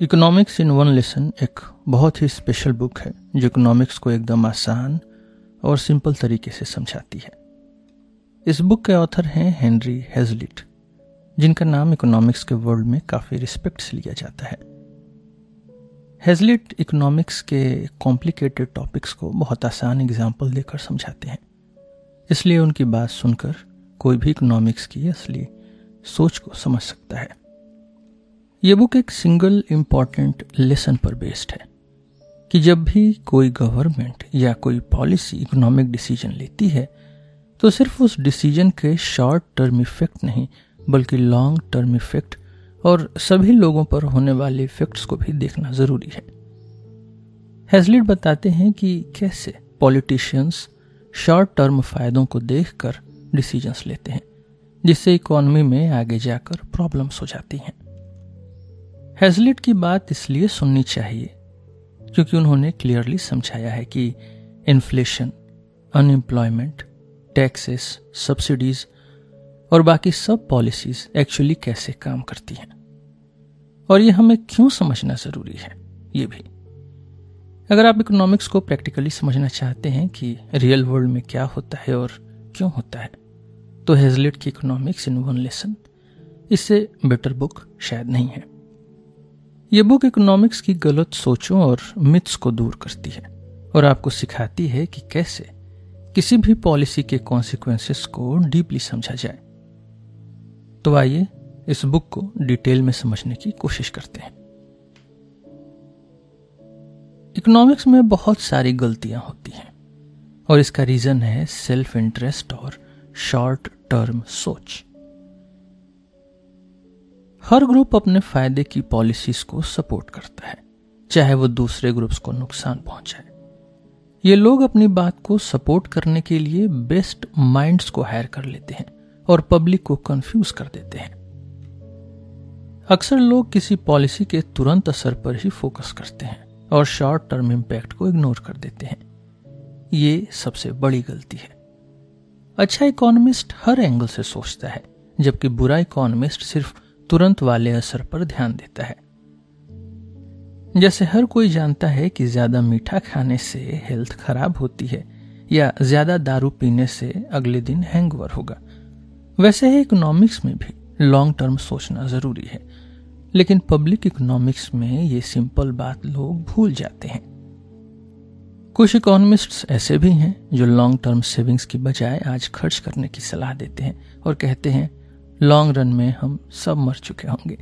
Economics in one lesson एक बहुत ही special book है, जो इकोनॉमिक्स को एकदम आसान और सिंपल तरीके से समझाती है। इस बुक के ऑथर हैं हेनरी हेजलिट जिनका नाम इकोनॉमिक्स के वर्ल्ड में काफ़ी रिस्पेक्ट से लिया जाता है। हेजलिट इकोनॉमिक्स के कॉम्प्लिकेटेड टॉपिक्स को बहुत आसान एग्ज़ाम्पल देकर समझाते हैं। इसलिए उनकी बात सुनकर कोई भी इकोनॉमिक्स की असली सोच को समझ सकता है। ये बुक एक सिंगल इंपॉर्टेंट लेसन पर बेस्ड है कि जब भी कोई गवर्नमेंट या कोई पॉलिसी इकोनॉमिक डिसीज़न लेती है तो सिर्फ़ उस डिसीज़न के शॉर्ट टर्म इफ़ेक्ट नहीं, बल्कि लॉन्ग टर्म इफ़ेक्ट और सभी लोगों पर होने वाले इफेक्ट्स को भी देखना ज़रूरी है। हेजलिट बताते हैं कि कैसे पॉलिटिशियंस शॉर्ट टर्म फायदों को देखकर डिसीजंस लेते हैं, जिससे इकोनॉमी में आगे जाकर प्रॉब्लम्स हो जाती हैं। हेजलिट की बात इसलिए सुननी चाहिए, क्योंकि उन्होंने क्लियरली समझाया है कि इन्फ्लेशन, अनएम्प्लॉयमेंट, टैक्सेस, सब्सिडीज और बाकी सब पॉलिसीज़ एक्चुअली कैसे काम करती हैं। और ये हमें क्यों समझना ज़रूरी है, ये भी। अगर आप इकोनॉमिक्स को प्रैक्टिकली समझना चाहते हैं कि रियल वर्ल्ड में क्या होता है और क्यों होता है तो हेजलेट की इकोनॉमिक्स इन वन लेसन इससे बेटर बुक शायद नहीं है। ये बुक इकोनॉमिक्स की गलत सोचों और मिथ्स को दूर करती है और आपको सिखाती है कि कैसे किसी भी पॉलिसी के कॉन्सिक्वेंसेस को डीपली समझा जाए। तो आइए इस बुक को डिटेल में समझने की कोशिश करते हैं। इकोनॉमिक्स में बहुत सारी गलतियाँ होती हैं और इसका रीजन है सेल्फ इंटरेस्ट और शॉर्ट टर्म सोच। हर ग्रुप अपने फ़ायदे की पॉलिसीज़ को सपोर्ट करता है, चाहे वो दूसरे ग्रुप्स को नुकसान पहुँचाए। ये लोग अपनी बात को सपोर्ट करने के लिए बेस्ट माइंड्स को हायर कर लेते हैं और पब्लिक को कंफ्यूज कर देते हैं। अक्सर लोग किसी पॉलिसी के तुरंत असर पर ही फोकस करते हैं और शॉर्ट टर्म इम्पैक्ट को इग्नोर कर देते हैं। ये सबसे बड़ी गलती है। अच्छा इकोनॉमिस्ट हर एंगल से सोचता है, जबकि बुरा इकोनॉमिस्ट सिर्फ़ तुरंत वाले असर पर ध्यान देता है। जैसे हर कोई जानता है कि ज़्यादा मीठा खाने से हेल्थ खराब होती है, या ज़्यादा दारू पीने से अगले दिन हैंगओवर होगा। वैसे ही इकोनॉमिक्स में भी लॉन्ग टर्म सोचना ज़रूरी है, लेकिन पब्लिक इकोनॉमिक्स में ये सिंपल बात लोग भूल जाते हैं। कुछ इकोनॉमिस्ट्स ऐसे भी हैं जो लॉन्ग टर्म सेविंग्स की बजाय आज खर्च करने की सलाह देते हैं और कहते हैं लॉन्ग रन में हम सब मर चुके होंगे।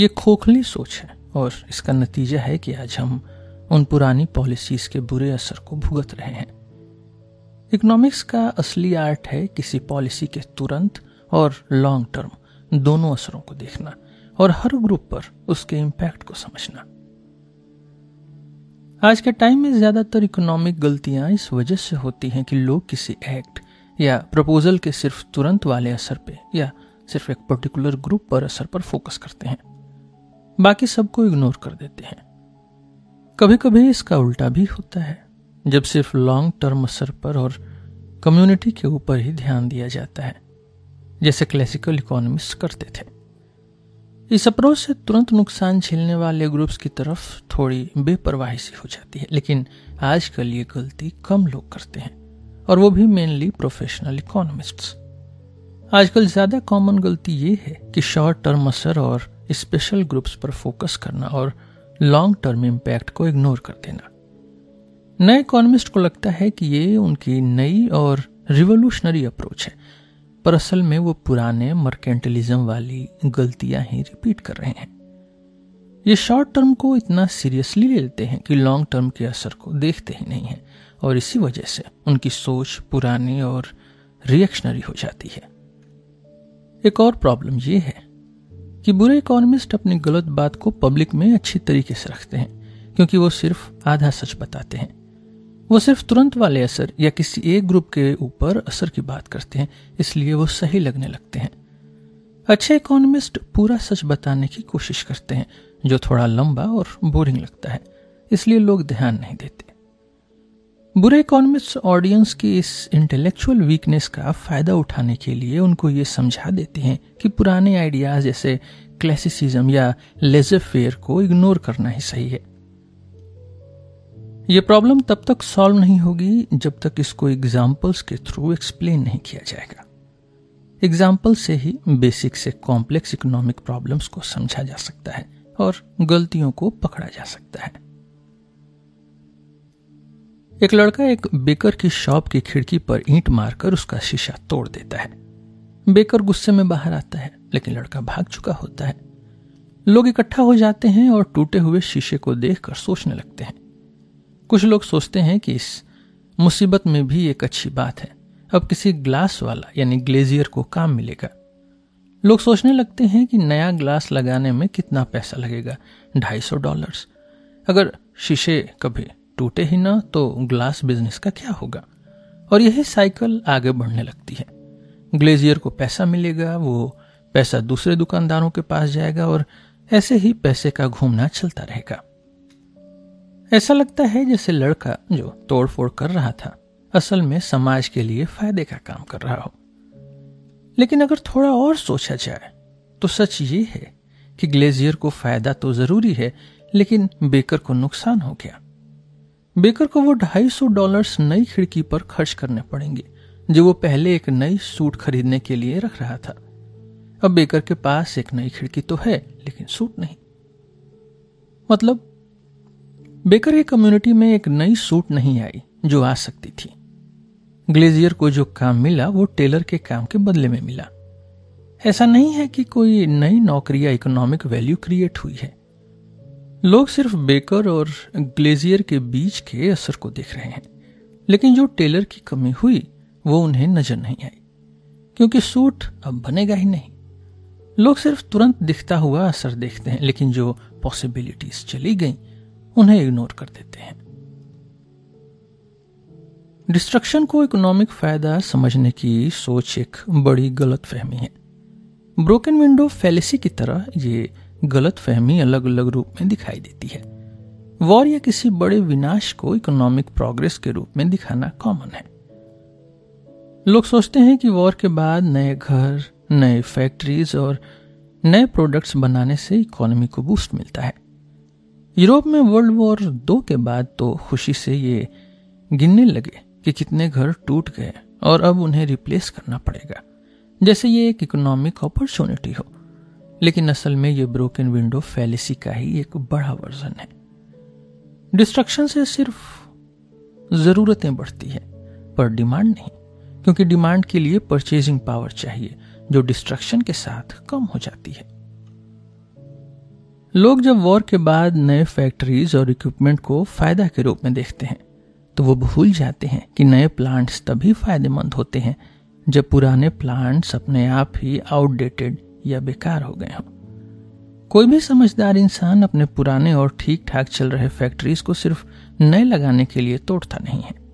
ये खोखली सोच है और इसका नतीजा है कि आज हम उन पुरानी पॉलिसीज़ के बुरे असर को भुगत रहे हैं। इकोनॉमिक्स का असली आर्ट है किसी पॉलिसी के तुरंत और लॉन्ग टर्म दोनों असरों को देखना और हर ग्रुप पर उसके इम्पैक्ट को समझना। आज के टाइम में ज़्यादातर इकोनॉमिक गलतियाँ इस वजह से होती हैं कि लोग किसी एक्ट या प्रपोजल के सिर्फ़ तुरंत वाले असर पे, या सिर्फ़ एक पर्टिकुलर ग्रुप पर असर पर फोकस करते हैं। बाकी सबको इग्नोर कर देते हैं। कभी कभी इसका उल्टा भी होता है, जब सिर्फ़ लॉन्ग टर्म असर पर और कम्युनिटी के ऊपर ही ध्यान दिया जाता है, जैसे क्लासिकल इकोनॉमिस्ट करते थे। इस अप्रोच से तुरंत नुकसान झेलने वाले ग्रुप्स की तरफ़ थोड़ी बेपरवाही सी हो जाती है, लेकिन आजकल ये गलती कम लोग करते हैं। और वो भी मेनली प्रोफेशनल इकोनॉमिस्ट्स आजकल ज़्यादा कॉमन गलती ये है कि शॉर्ट टर्म असर और स्पेशल ग्रुप्स पर फोकस करना और लॉन्ग टर्म इम्पैक्ट को इग्नोर कर देना। नए इकोनॉमिस्ट को लगता है कि ये उनकी नई और रिवोल्यूशनरी अप्रोच है, पर असल में वो पुराने मर्केंटलिज्म वाली गलतियाँ ही रिपीट कर रहे हैं। ये शॉर्ट टर्म को इतना सीरियसली ले लेते हैं कि लॉन्ग टर्म के असर को देखते ही नहीं है। और इसी वजह से उनकी सोच पुरानी और रिएक्शनरी हो जाती है। एक और प्रॉब्लम यह है कि बुरे इकोनॉमिस्ट अपनी गलत बात को पब्लिक में अच्छी तरीके से रखते हैं, क्योंकि वो सिर्फ़ आधा सच बताते हैं। वो सिर्फ़ तुरंत वाले असर या किसी एक ग्रुप के ऊपर असर की बात करते हैं, इसलिए वो सही लगने लगते हैं। अच्छे इकोनॉमिस्ट पूरा सच बताने की कोशिश करते हैं, जो थोड़ा लंबा और बोरिंग लगता है, इसलिए लोग ध्यान नहीं देते। बुरे इकोनॉमिस्ट ऑडियंस की इस इंटेलेक्चुअल वीकनेस का फ़ायदा उठाने के लिए उनको ये समझा देते हैं कि पुराने आइडियाज़ जैसे क्लासिसिज्म या लेजर फेयर को इग्नोर करना ही सही है। यह प्रॉब्लम तब तक सॉल्व नहीं होगी जब तक इसको एग्जाम्पल्स के थ्रू एक्सप्लेन नहीं किया जाएगा। एग्ज़ाम्पल से ही बेसिक से कॉम्प्लेक्स इकोनॉमिक प्रॉब्लम्स को समझा जा सकता है और गलतियों को पकड़ा जा सकता है। एक लड़का एक बेकर की शॉप की खिड़की पर ईंट मारकर उसका शीशा तोड़ देता है। बेकर गुस्से में बाहर आता है, लेकिन लड़का भाग चुका होता है। लोग इकट्ठा हो जाते हैं और टूटे हुए शीशे को देखकर सोचने लगते हैं। कुछ लोग सोचते हैं कि इस मुसीबत में भी एक अच्छी बात है। अब किसी ग्लास वाला, यानी ग्लेजियर को काम मिलेगा। लोग सोचने लगते हैं कि नया ग्लास लगाने में कितना पैसा लगेगा, ढाई सौ डॉलर्स। अगर शीशे कभी टूटे ही ना तो ग्लास बिज़नेस का क्या होगा? और यही साइकिल आगे बढ़ने लगती है। ग्लेजियर को पैसा मिलेगा, वो पैसा दूसरे दुकानदारों के पास जाएगा और ऐसे ही पैसे का घूमना चलता रहेगा। ऐसा लगता है जैसे लड़का जो तोड़फोड़ कर रहा था, असल में समाज के लिए फ़ायदे का काम कर रहा हो। लेकिन अगर थोड़ा और सोचा जाए तो सच ये है कि ग्लेजियर को फ़ायदा तो ज़रूरी है, लेकिन बेकर को नुकसान हो गया। बेकर को वो ढाई सौ डॉलर्स नई खिड़की पर खर्च करने पड़ेंगे, जो वो पहले एक नई सूट खरीदने के लिए रख रहा था। अब बेकर के पास एक नई खिड़की तो है, लेकिन सूट नहीं। मतलब बेकर की कम्युनिटी में एक नई सूट नहीं आई, जो आ सकती थी। ग्लेजियर को जो काम मिला, वो टेलर के काम के बदले में मिला। ऐसा नहीं है कि कोई नई नौकरी या इकोनॉमिक वैल्यू क्रिएट हुई है। लोग सिर्फ़ बेकर और ग्लेजियर के बीच के असर को देख रहे हैं, लेकिन जो टेलर की कमी हुई, वो उन्हें नज़र नहीं आई, क्योंकि सूट अब बनेगा ही नहीं। लोग सिर्फ़ तुरंत दिखता हुआ असर देखते हैं, लेकिन जो पॉसिबिलिटीज चली गई, उन्हें इग्नोर कर देते हैं। डिस्ट्रक्शन को इकोनॉमिक फ़ायदा समझने की सोच एक बड़ी गलत फहमी है। ब्रोकन विंडो फैलेसी की तरह ये गलत फहमी अलग अलग रूप में दिखाई देती है। वॉर या किसी बड़े विनाश को इकोनॉमिक प्रोग्रेस के रूप में दिखाना कॉमन है। लोग सोचते हैं कि वॉर के बाद नए घर, नए फैक्ट्रीज और नए प्रोडक्ट्स बनाने से इकोनॉमी को बूस्ट मिलता है। यूरोप में वर्ल्ड वॉर दो के बाद तो खुशी से ये गिनने लगे कि कितने घर टूट गए और अब उन्हें रिप्लेस करना पड़ेगा। जैसे ये एक इकोनॉमिक अपॉर्चुनिटी हो। लेकिन असल में ये ब्रोकन विंडो फैलेसी का ही एक बड़ा वर्जन है। डिस्ट्रक्शन से सिर्फ़ जरूरतें बढ़ती है, पर डिमांड नहीं, क्योंकि डिमांड के लिए परचेजिंग पावर चाहिए, जो डिस्ट्रक्शन के साथ कम हो जाती है। लोग जब वॉर के बाद नए फैक्ट्रीज और इक्विपमेंट को फ़ायदा के रूप में देखते हैं तो वो भूल जाते हैं कि नए प्लांट्स तभी फ़ायदेमंद होते हैं, जब पुराने प्लांट्स अपने आप ही आउटडेटेड या बेकार हो गए हों। कोई भी समझदार इंसान अपने पुराने और ठीक ठाक चल रहे फैक्ट्रीज को सिर्फ़ नए लगाने के लिए तोड़ता नहीं है।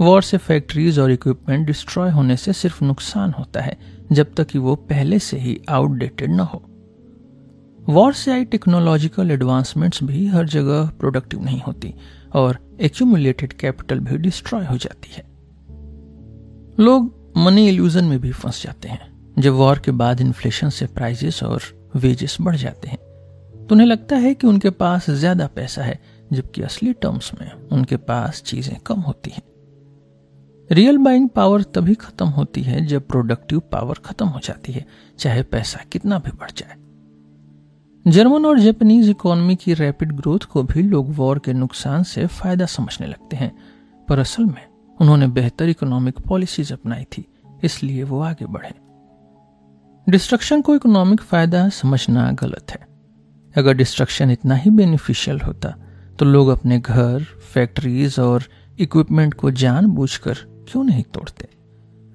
वॉर से फैक्ट्रीज और इक्विपमेंट डिस्ट्रॉय होने से सिर्फ़ नुकसान होता है, जब तक कि वो पहले से ही आउटडेटेड न हो। वॉर से आई टेक्नोलॉजिकल एडवांसमेंट्स भी हर जगह प्रोडक्टिव नहीं होती और एक्यूमुलेटेड कैपिटल भी डिस्ट्रॉय हो जाती है। लोग मनी इल्यूजन में भी फंस जाते हैं। जब वॉर के बाद इन्फ्लेशन से प्राइजेस और वेजेस बढ़ जाते हैं तो उन्हें लगता है कि उनके पास ज़्यादा पैसा है, जबकि असली टर्म्स में उनके पास चीज़ें कम होती हैं। रियल बाइंग पावर तभी खत्म होती है जब प्रोडक्टिव पावर खत्म हो जाती है, चाहे पैसा कितना भी बढ़ जाए। जर्मन और जापानीज इकोनॉमी की रैपिड ग्रोथ को भी लोग वॉर के नुकसान से फ़ायदा समझने लगते हैं, पर असल में उन्होंने बेहतर इकोनॉमिक पॉलिसीज़ अपनाई थी, इसलिए वो आगे बढ़े। डिस्ट्रक्शन को इकोनॉमिक फ़ायदा समझना गलत है। अगर डिस्ट्रक्शन इतना ही बेनिफिशियल होता तो लोग अपने घर फैक्ट्रीज और इक्विपमेंट को जानबूझकर क्यों नहीं तोड़ते?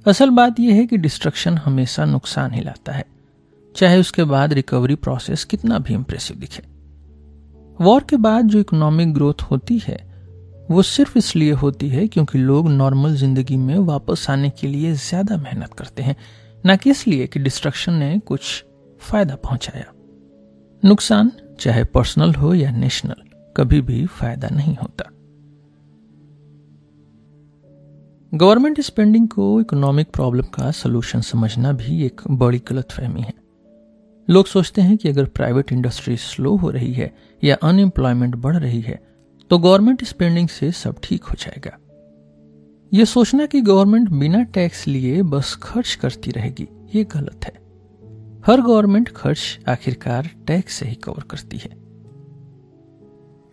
असल बात यह है कि डिस्ट्रक्शन हमेशा नुकसान ही लाता है। चाहे उसके बाद रिकवरी प्रोसेस कितना भी इंप्रेसिव दिखे। वॉर के बाद जो इकोनॉमिक ग्रोथ होती है, वो सिर्फ़ इसलिए होती है क्योंकि लोग नॉर्मल ज़िंदगी में वापस आने के लिए ज़्यादा मेहनत करते हैं। न कि इसलिए कि डिस्ट्रक्शन ने कुछ फ़ायदा पहुँचाया। नुकसान, चाहे पर्सनल हो या नेशनल कभी भी फ़ायदा नहीं होता। गवर्नमेंट स्पेंडिंग को इकोनॉमिक प्रॉब्लम का सलूशन समझना भी एक बड़ी गलत फहमी है। लोग सोचते हैं कि अगर प्राइवेट इंडस्ट्री स्लो हो रही है या अनएम्प्लॉयमेंट बढ़ रही है तो गवर्नमेंट स्पेंडिंग से सब ठीक हो जाएगा। यह सोचना कि गवर्नमेंट बिना टैक्स लिए बस खर्च करती रहेगी, ये गलत है। हर गवर्नमेंट खर्च आखिरकार टैक्स से ही कवर करती है।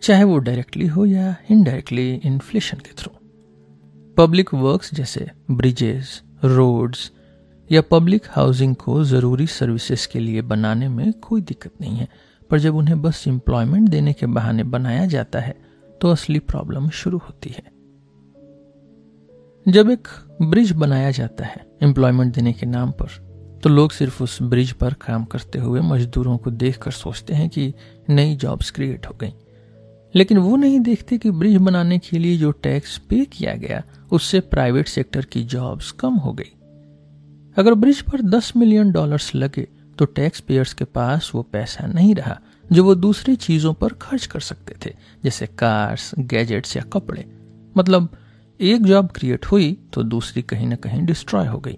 चाहे वो डायरेक्टली हो या इनडायरेक्टली इन्फ्लेशन के थ्रू पब्लिक वर्क्स जैसे ब्रिजेस रोड्स या पब्लिक हाउसिंग को ज़रूरी सर्विसेज़ के लिए बनाने में कोई दिक्कत नहीं है। पर जब उन्हें बस एम्प्लॉयमेंट देने के बहाने बनाया जाता है तो असली प्रॉब्लम शुरू होती है। जब एक ब्रिज बनाया जाता है एम्प्लॉयमेंट देने के नाम पर तो लोग सिर्फ़ उस ब्रिज पर काम करते हुए मजदूरों को देखकर सोचते हैं कि नई जॉब्स क्रिएट हो गई। लेकिन वो नहीं देखते कि ब्रिज बनाने के लिए जो टैक्स पे किया गया, उससे प्राइवेट सेक्टर की जॉब्स कम हो गई। अगर ब्रिज पर 10 मिलियन डॉलर्स लगे तो टैक्स पेयर्स के पास वो पैसा नहीं रहा, जो वो दूसरी चीज़ों पर खर्च कर सकते थे, जैसे कार्स, गैजेट्स या कपड़े। मतलब एक जॉब क्रिएट हुई तो दूसरी कहीं ना कहीं डिस्ट्रॉय हो गई।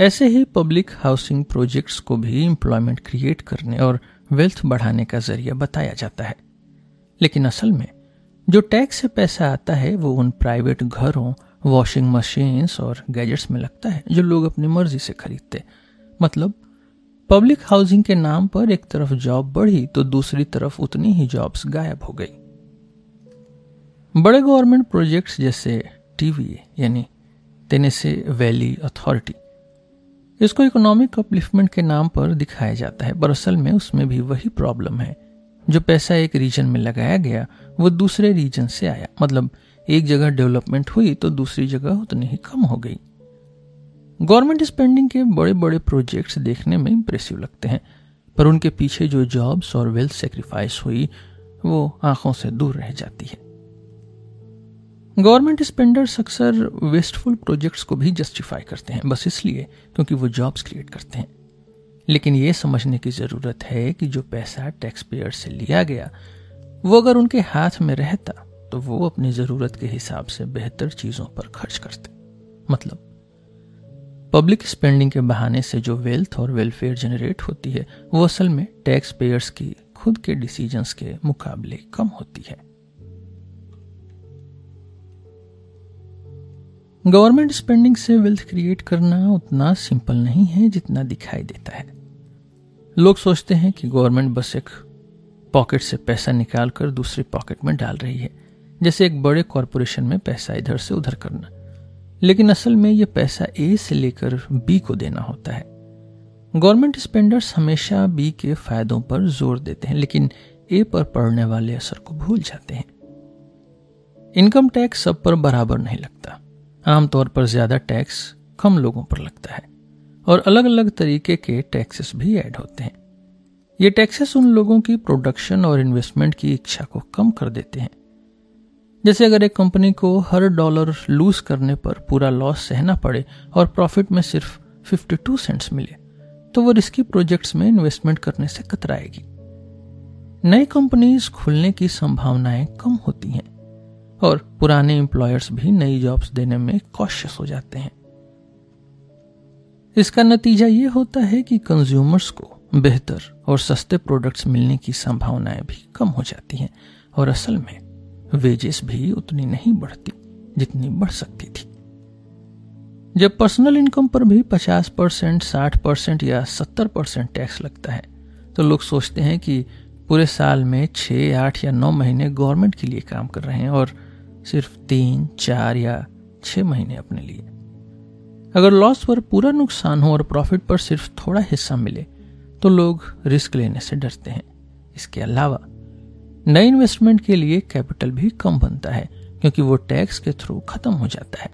ऐसे ही पब्लिक हाउसिंग प्रोजेक्ट्स को भी एम्प्लॉयमेंट क्रिएट करने और वेल्थ बढ़ाने का ज़रिया बताया जाता है। लेकिन असल में, जो टैक्स से पैसा आता है, वो उन प्राइवेट घरों वॉशिंग मशीन्स और गैजेट्स में लगता है, जो लोग अपनी मर्ज़ी से खरीदते। मतलब पब्लिक हाउसिंग के नाम पर एक तरफ़ जॉब बढ़ी तो दूसरी तरफ़ उतनी ही जॉब्स गायब हो गई। बड़े गवर्नमेंट प्रोजेक्ट्स जैसे टीवी यानी तेनेसे वैली अथॉरिटी इसको इकोनॉमिक अपलिफ्टमेंट के नाम पर दिखाया जाता है। पर असल में उसमें भी वही प्रॉब्लम है। जो पैसा एक रीजन में लगाया गया, वो दूसरे रीजन से आया। मतलब एक जगह डेवलपमेंट हुई तो दूसरी जगह उतनी ही कम हो गई। गवर्नमेंट स्पेंडिंग के बड़े बड़े प्रोजेक्ट्स देखने में इंप्रेसिव लगते हैं। पर उनके पीछे जो जॉब्स और वेल्थ सेक्रीफाइस हुई, वो आँखों से दूर रह जाती है। गवर्नमेंट स्पेंडर्स अक्सर वेस्टफुल प्रोजेक्ट्स को भी जस्टिफाई करते हैं, बस इसलिए क्योंकि वो जॉब्स क्रिएट करते हैं। लेकिन ये समझने की ज़रूरत है कि जो पैसा टैक्स पेयर से लिया गया, वो अगर उनके हाथ में रहता तो वो अपनी ज़रूरत के हिसाब से बेहतर चीज़ों पर खर्च करते। मतलब पब्लिक स्पेंडिंग के बहाने से जो वेल्थ और वेलफेयर जनरेट होती है, वो असल में टैक्स पेयर्स की खुद के डिसीजंस के मुकाबले कम होती है। गवर्नमेंट स्पेंडिंग से वेल्थ क्रिएट करना उतना सिंपल नहीं है जितना दिखाई देता है। लोग सोचते हैं कि गवर्नमेंट बस एक पॉकेट से पैसा निकाल कर दूसरे पॉकेट में डाल रही है, जैसे एक बड़े कॉरपोरेशन में पैसा इधर से उधर करना। लेकिन असल में यह पैसा ए से लेकर बी को देना होता है। गवर्नमेंट स्पेंडर्स हमेशा बी के फायदों पर ज़ोर देते हैं, लेकिन ए पर पड़ने वाले असर को भूल जाते हैं। इनकम टैक्स सब पर बराबर नहीं लगता। आमतौर पर ज़्यादा टैक्स कम लोगों पर लगता है और अलग अलग तरीके के टैक्सेस भी ऐड होते हैं। ये टैक्सेस उन लोगों की प्रोडक्शन और इन्वेस्टमेंट की इच्छा को कम कर देते हैं। जैसे अगर एक कंपनी को हर डॉलर लूज करने पर पूरा लॉस सहना पड़े और प्रॉफिट में सिर्फ़ 52 सेंट्स मिले तो वो रिस्की प्रोजेक्ट्स में इन्वेस्टमेंट करने से कतराएगी। नई कंपनीज़ खुलने की संभावनाएँ कम होती हैं। और पुराने एम्प्लॉयर्स भी नई जॉब्स देने में कॉशियस हो जाते हैं। इसका नतीजा ये होता है कि कंज्यूमर्स को बेहतर और सस्ते प्रोडक्ट्स मिलने की संभावनाएँ भी कम हो जाती हैं और असल में वेजेस भी उतनी नहीं बढ़ती जितनी बढ़ सकती थी। जब पर्सनल इनकम पर भी 50 परसेंट, साठ परसेंट या 70 परसेंट टैक्स लगता है तो लोग सोचते हैं कि पूरे साल में छः आठ या नौ महीने गवर्नमेंट के लिए काम कर रहे हैं और सिर्फ़ तीन, चार या छः महीने अपने लिए। अगर लॉस पर पूरा नुकसान हो और प्रॉफिट पर सिर्फ़ थोड़ा हिस्सा मिले तो लोग रिस्क लेने से डरते हैं। इसके अलावा नए इन्वेस्टमेंट के लिए कैपिटल भी कम बनता है, क्योंकि वो टैक्स के थ्रू खत्म हो जाता है।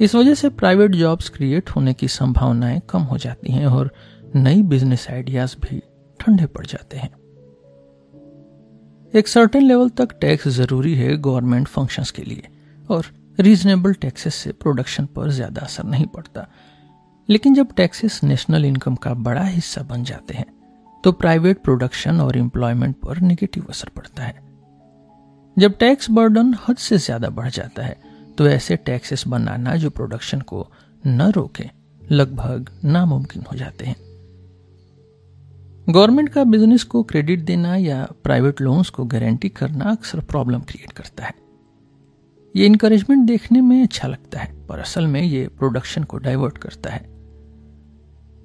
इस वजह से प्राइवेट जॉब्स क्रिएट होने की संभावनाएँ कम हो जाती हैं और नई बिज़नेस आइडियाज़ भी ठंडे पड़ जाते हैं। एक सर्टेन लेवल तक टैक्स ज़रूरी है गवर्नमेंट फ़ंक्शंस के लिए और रीजनेबल टैक्सेस से प्रोडक्शन पर ज़्यादा असर नहीं पड़ता। लेकिन जब टैक्सेस नेशनल इनकम का बड़ा हिस्सा बन जाते हैं तो प्राइवेट प्रोडक्शन और एम्प्लॉयमेंट पर निगेटिव असर पड़ता है। जब टैक्स बर्डन हद से ज़्यादा बढ़ जाता है तो ऐसे टैक्सेस बनाना जो प्रोडक्शन को न रोके, लगभग नामुमकिन हो जाते हैं। गवर्नमेंट का बिज़नेस को क्रेडिट देना या प्राइवेट लोन्स को गारंटी करना अक्सर प्रॉब्लम क्रिएट करता है। ये इनकरेजमेंट देखने में अच्छा लगता है, पर असल में ये प्रोडक्शन को डाइवर्ट करता है।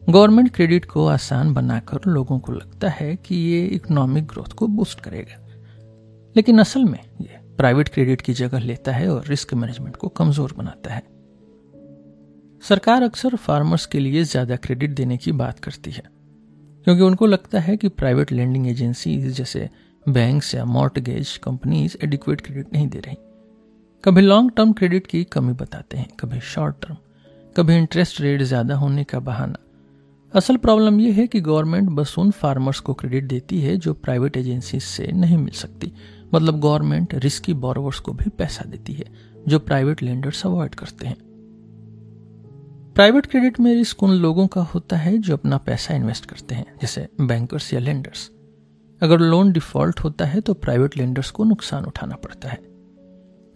गवर्नमेंट क्रेडिट को आसान बनाकर लोगों को लगता है कि ये इकोनॉमिक ग्रोथ को बूस्ट करेगा। लेकिन असल में ये प्राइवेट क्रेडिट की जगह लेता है और रिस्क मैनेजमेंट को कमज़ोर बनाता है। सरकार अक्सर फार्मर्स के लिए ज़्यादा क्रेडिट देने की बात करती है। क्योंकि उनको लगता है कि प्राइवेट लैंडिंग एजेंसीज जैसे बैंक्स या मॉर्टगेज कंपनीज़ एडिक्वेट क्रेडिट नहीं दे रही। कभी लॉन्ग टर्म क्रेडिट की कमी बताते हैं, कभी शॉर्ट टर्म कभी इंटरेस्ट रेट ज़्यादा होने का बहाना। असल प्रॉब्लम यह है कि गवर्नमेंट बस उन फार्मर्स को क्रेडिट देती है जो प्राइवेट एजेंसी से नहीं मिल सकती। मतलब गवर्नमेंट रिस्की बोरोवर्स को भी पैसा देती है, जो प्राइवेट लेंडर्स अवॉइड करते हैं। प्राइवेट क्रेडिट में रिस्क उन लोगों का होता है जो अपना पैसा इन्वेस्ट करते हैं, जैसे बैंकर्स या लेंडर्स अगर लोन डिफ़ॉल्ट होता है तो प्राइवेट लेंडर्स को नुकसान उठाना पड़ता है।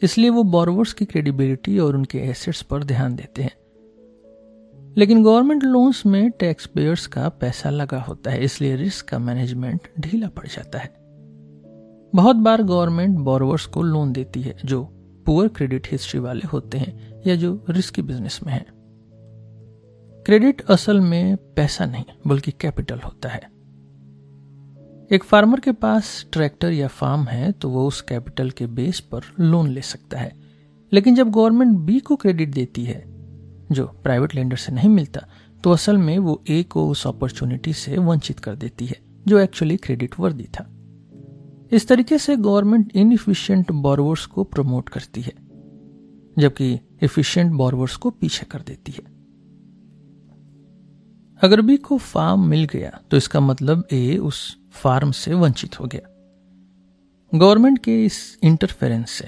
इसलिए वो बोरोवर्स की क्रेडिबिलिटी और उनके एसेट्स पर ध्यान देते हैं। लेकिन गवर्नमेंट लोन्स में टैक्स पेयर्स का पैसा लगा होता है, इसलिए रिस्क का मैनेजमेंट ढीला पड़ जाता है। बहुत बार गवर्नमेंट बोरोवर्स को लोन देती है, जो पुअर क्रेडिट हिस्ट्री वाले होते हैं या जो रिस्की बिज़नेस में हैं। क्रेडिट असल में पैसा नहीं, बल्कि कैपिटल होता है। एक फार्मर के पास ट्रैक्टर या फार्म है तो वो उस कैपिटल के बेस पर लोन ले सकता है। लेकिन जब गवर्नमेंट बी को क्रेडिट देती है, जो प्राइवेट लेंडर से नहीं मिलता तो असल में वो ए को उस अपॉर्चुनिटी से वंचित कर देती है, जो एक्चुअली क्रेडिट वर्दी था। इस तरीके से गवर्नमेंट इनफिशियंट बोरवर्स को प्रमोट करती है, जबकि एफिशिएंट बोरवर्स को पीछे कर देती है। अगर बी को फार्म मिल गया तो इसका मतलब ए उस फार्म से वंचित हो गया। गवर्नमेंट के इस इंटरफेरेंस से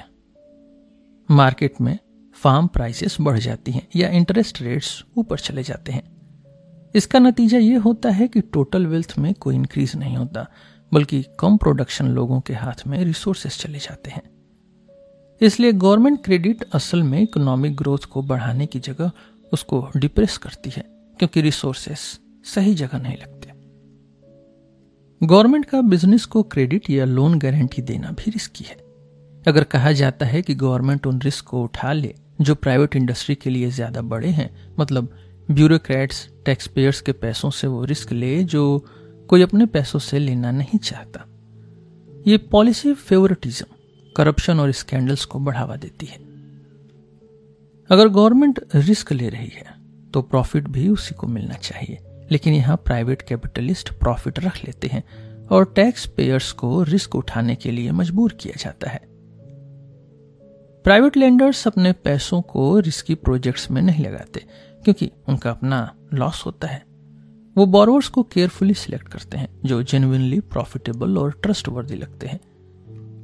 मार्केट में फार्म प्राइसेस बढ़ जाती हैं या इंटरेस्ट रेट्स ऊपर चले जाते हैं। इसका नतीजा यह होता है कि टोटल वेल्थ में कोई इंक्रीज नहीं होता, बल्कि कम प्रोडक्शन लोगों के हाथ में रिसोर्सेस चले जाते हैं। इसलिए गवर्नमेंट क्रेडिट असल में इकोनॉमिक ग्रोथ को बढ़ाने की जगह उसको डिप्रेस करती है। क्योंकि रिसोर्सेस सही जगह नहीं लगते। गवर्नमेंट का बिज़नेस को क्रेडिट या लोन गारंटी देना भी रिस्की है। अगर कहा जाता है कि गवर्नमेंट उन रिस्क को उठा ले जो प्राइवेट इंडस्ट्री के लिए ज़्यादा बड़े हैं मतलब ब्यूरोक्रेट्स टैक्स पेयर्स के पैसों से वो रिस्क ले जो कोई अपने पैसों से लेना नहीं चाहता। ये पॉलिसी फेवरेटिज्म करप्शन और स्कैंडल्स को बढ़ावा देती है। अगर गवर्नमेंट रिस्क ले रही है तो प्रॉफिट भी उसी को मिलना चाहिए। लेकिन यहाँ प्राइवेट कैपिटलिस्ट प्रॉफिट रख लेते हैं और टैक्स पेयर्स को रिस्क उठाने के लिए मजबूर किया जाता है। प्राइवेट लेंडर्स अपने पैसों को रिस्की प्रोजेक्ट्स में नहीं लगाते, क्योंकि उनका अपना लॉस होता है। वो बोरोवर्स को केयरफुली सिलेक्ट करते हैं, जो जेन्युइनली प्रॉफिटेबल और ट्रस्ट वर्दी लगते हैं।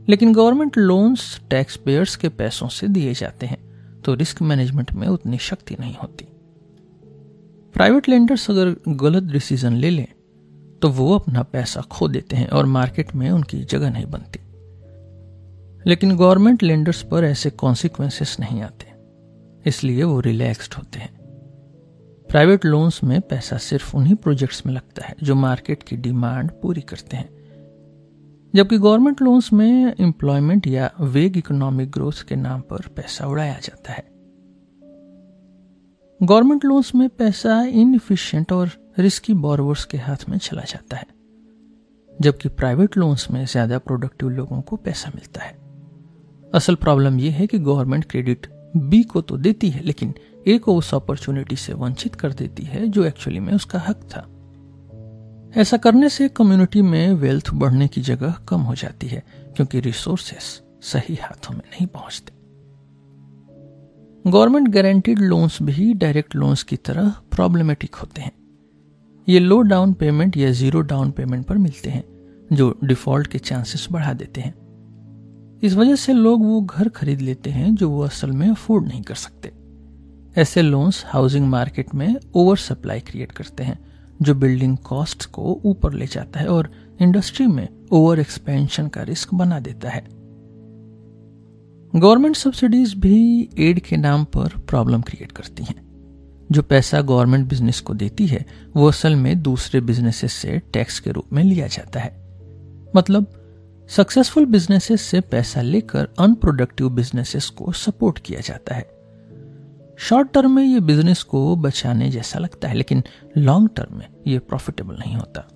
लेकिन गवर्नमेंट लोन्स टैक्स पेयर्स के पैसों से दिए जाते हैं तो रिस्क मैनेजमेंट में उतनी शक्ति नहीं होती। प्राइवेट लेंडर्स अगर गलत डिसीज़न ले लें तो वो अपना पैसा खो देते हैं और मार्केट में उनकी जगह नहीं बनती। लेकिन गवर्नमेंट लेंडर्स पर ऐसे कॉन्सिक्वेंसेस नहीं आते, इसलिए वो रिलैक्स्ड होते हैं। प्राइवेट लोन्स में पैसा सिर्फ़ उन्हीं प्रोजेक्ट्स में लगता है जो मार्केट की डिमांड पूरी करते हैं। जबकि गवर्नमेंट लोन्स में एम्प्लॉयमेंट या वेग इकोनॉमिक ग्रोथ के नाम पर पैसा उड़ाया जाता है। गवर्नमेंट लोन्स में पैसा इनफिशियंट और रिस्की बोरवर्स के हाथ में चला जाता है, जबकि प्राइवेट लोन्स में ज़्यादा प्रोडक्टिव लोगों को पैसा मिलता है। असल प्रॉब्लम यह है कि गवर्नमेंट क्रेडिट बी को तो देती है, लेकिन ए को उस अपॉर्चुनिटी से वंचित कर देती है जो एक्चुअली में उसका हक था। ऐसा करने से कम्युनिटी में वेल्थ बढ़ने की जगह कम हो जाती है, क्योंकि रिसोर्सेस सही हाथों में नहीं पहुँचते। गवर्नमेंट गारंटीड लोन्स भी डायरेक्ट लोन्स की तरह प्रॉब्लमेटिक होते हैं। ये लो डाउन पेमेंट या ज़ीरो डाउन पेमेंट पर मिलते हैं, जो डिफ़ॉल्ट के चांसेस बढ़ा देते हैं। इस वजह से लोग वो घर खरीद लेते हैं जो वो असल में अफोर्ड नहीं कर सकते। ऐसे लोन्स हाउसिंग मार्केट में ओवर सप्लाई क्रिएट करते हैं, जो बिल्डिंग कॉस्ट को ऊपर ले जाता है और इंडस्ट्री में ओवर एक्सपेंशन का रिस्क बना देता है। गवर्नमेंट सब्सिडीज भी एड के नाम पर प्रॉब्लम क्रिएट करती हैं। जो पैसा गवर्नमेंट बिज़नेस को देती है, वो असल में दूसरे बिजनेसेस से टैक्स के रूप में लिया जाता है। मतलब सक्सेसफुल बिजनेसेस से पैसा लेकर अनप्रोडक्टिव बिजनेसेस को सपोर्ट किया जाता है। शॉर्ट टर्म में ये बिज़नेस को बचाने जैसा लगता है, लेकिन लॉन्ग टर्म में ये प्रॉफिटेबल नहीं होता।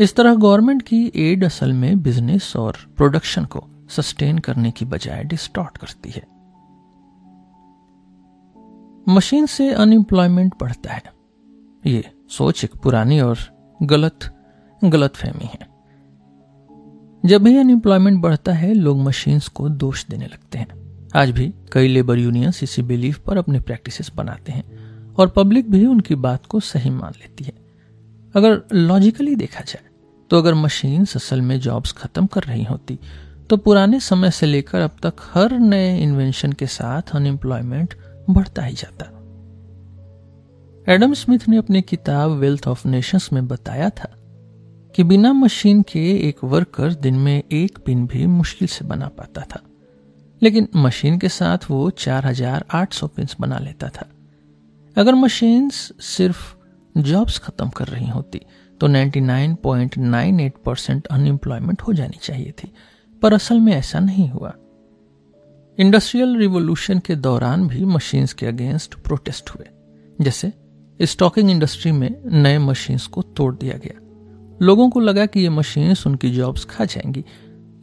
इस तरह गवर्नमेंट की एड असल में बिज़नेस और प्रोडक्शन को सस्टेन करने की बजाय डिस्टॉर्ट करती है। मशीन से अनएम्प्लॉयमेंट बढ़ता है। ये सोच एक पुरानी और गलत गलत फहमी है। जब भी अनएम्प्लॉयमेंट बढ़ता है, लोग मशीन्स को दोष देने लगते हैं। आज भी कई लेबर यूनियंस इसी बिलीफ पर अपने प्रैक्टिसेस बनाते हैं और पब्लिक भी उनकी बात को सही मान लेती है। अगर लॉजिकली देखा जाए तो अगर मशीन्स असल में जॉब्स खत्म कर रही होती तो पुराने समय से लेकर अब तक हर नए इन्वेंशन के साथ अनएम्प्लॉयमेंट बढ़ता ही जाता। एडम स्मिथ ने अपनी किताब वेल्थ ऑफ़ नेशंस में बताया था कि बिना मशीन के एक वर्कर दिन में एक पिन भी मुश्किल से बना पाता था। लेकिन मशीन के साथ वो 4800 पिंस बना लेता था। अगर मशीन्स सिर्फ़ जॉब्स खत्म कर रही होती तो 99.98 परसेंट अनएम्प्लॉयमेंट हो जानी चाहिए थी। पर असल में ऐसा नहीं हुआ। इंडस्ट्रियल रिवोल्यूशन के दौरान भी मशीन्स के अगेंस्ट प्रोटेस्ट हुए जैसे स्टॉकिंग इंडस्ट्री में नए मशीन्स को तोड़ दिया गया। लोगों को लगा कि ये मशीन्स उनकी जॉब्स खा जाएँगी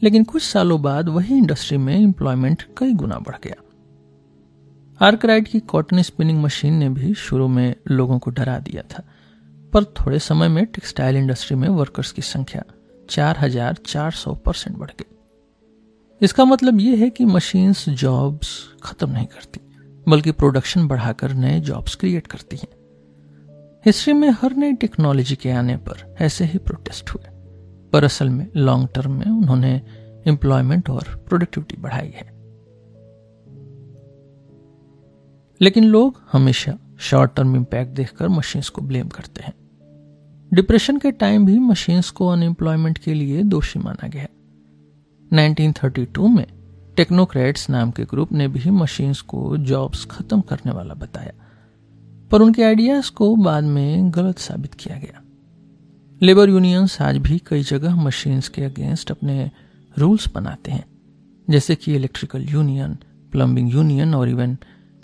लेकिन कुछ सालों बाद वही इंडस्ट्री में एम्प्लॉयमेंट कई गुना बढ़ गया। आर्कराइट की कॉटन स्पिनिंग मशीन ने भी शुरू में लोगों को डरा दिया था पर थोड़े समय में टेक्सटाइल इंडस्ट्री में वर्कर्स की संख्या 4,400 परसेंट बढ़ गई। इसका मतलब यह है कि मशीन्स जॉब्स खत्म नहीं करती, बल्कि प्रोडक्शन बढ़ाकर नए जॉब्स क्रिएट करती हैं। हिस्ट्री में हर नई टेक्नोलॉजी के आने पर ऐसे ही प्रोटेस्ट हुए। पर असल में लॉन्ग टर्म में उन्होंने एम्प्लॉयमेंट और प्रोडक्टिविटी बढ़ाई है। लेकिन लोग हमेशा शॉर्ट टर्म इंपैक्ट देखकर मशीन्स को ब्लेम करते हैं। डिप्रेशन के टाइम भी मशीन्स को अनएम्प्लॉयमेंट के लिए दोषी माना गया 1932 में टेक्नोक्रेट्स नाम के ग्रुप ने भी मशीन्स को जॉब्स खत्म करने वाला बताया, पर उनके आइडियाज़ को बाद में गलत साबित किया गया। लेबर यूनियंस आज भी कई जगह मशीन्स के अगेंस्ट अपने रूल्स बनाते हैं, जैसे कि इलेक्ट्रिकल यूनियन, प्लम्बिंग यूनियन और इवन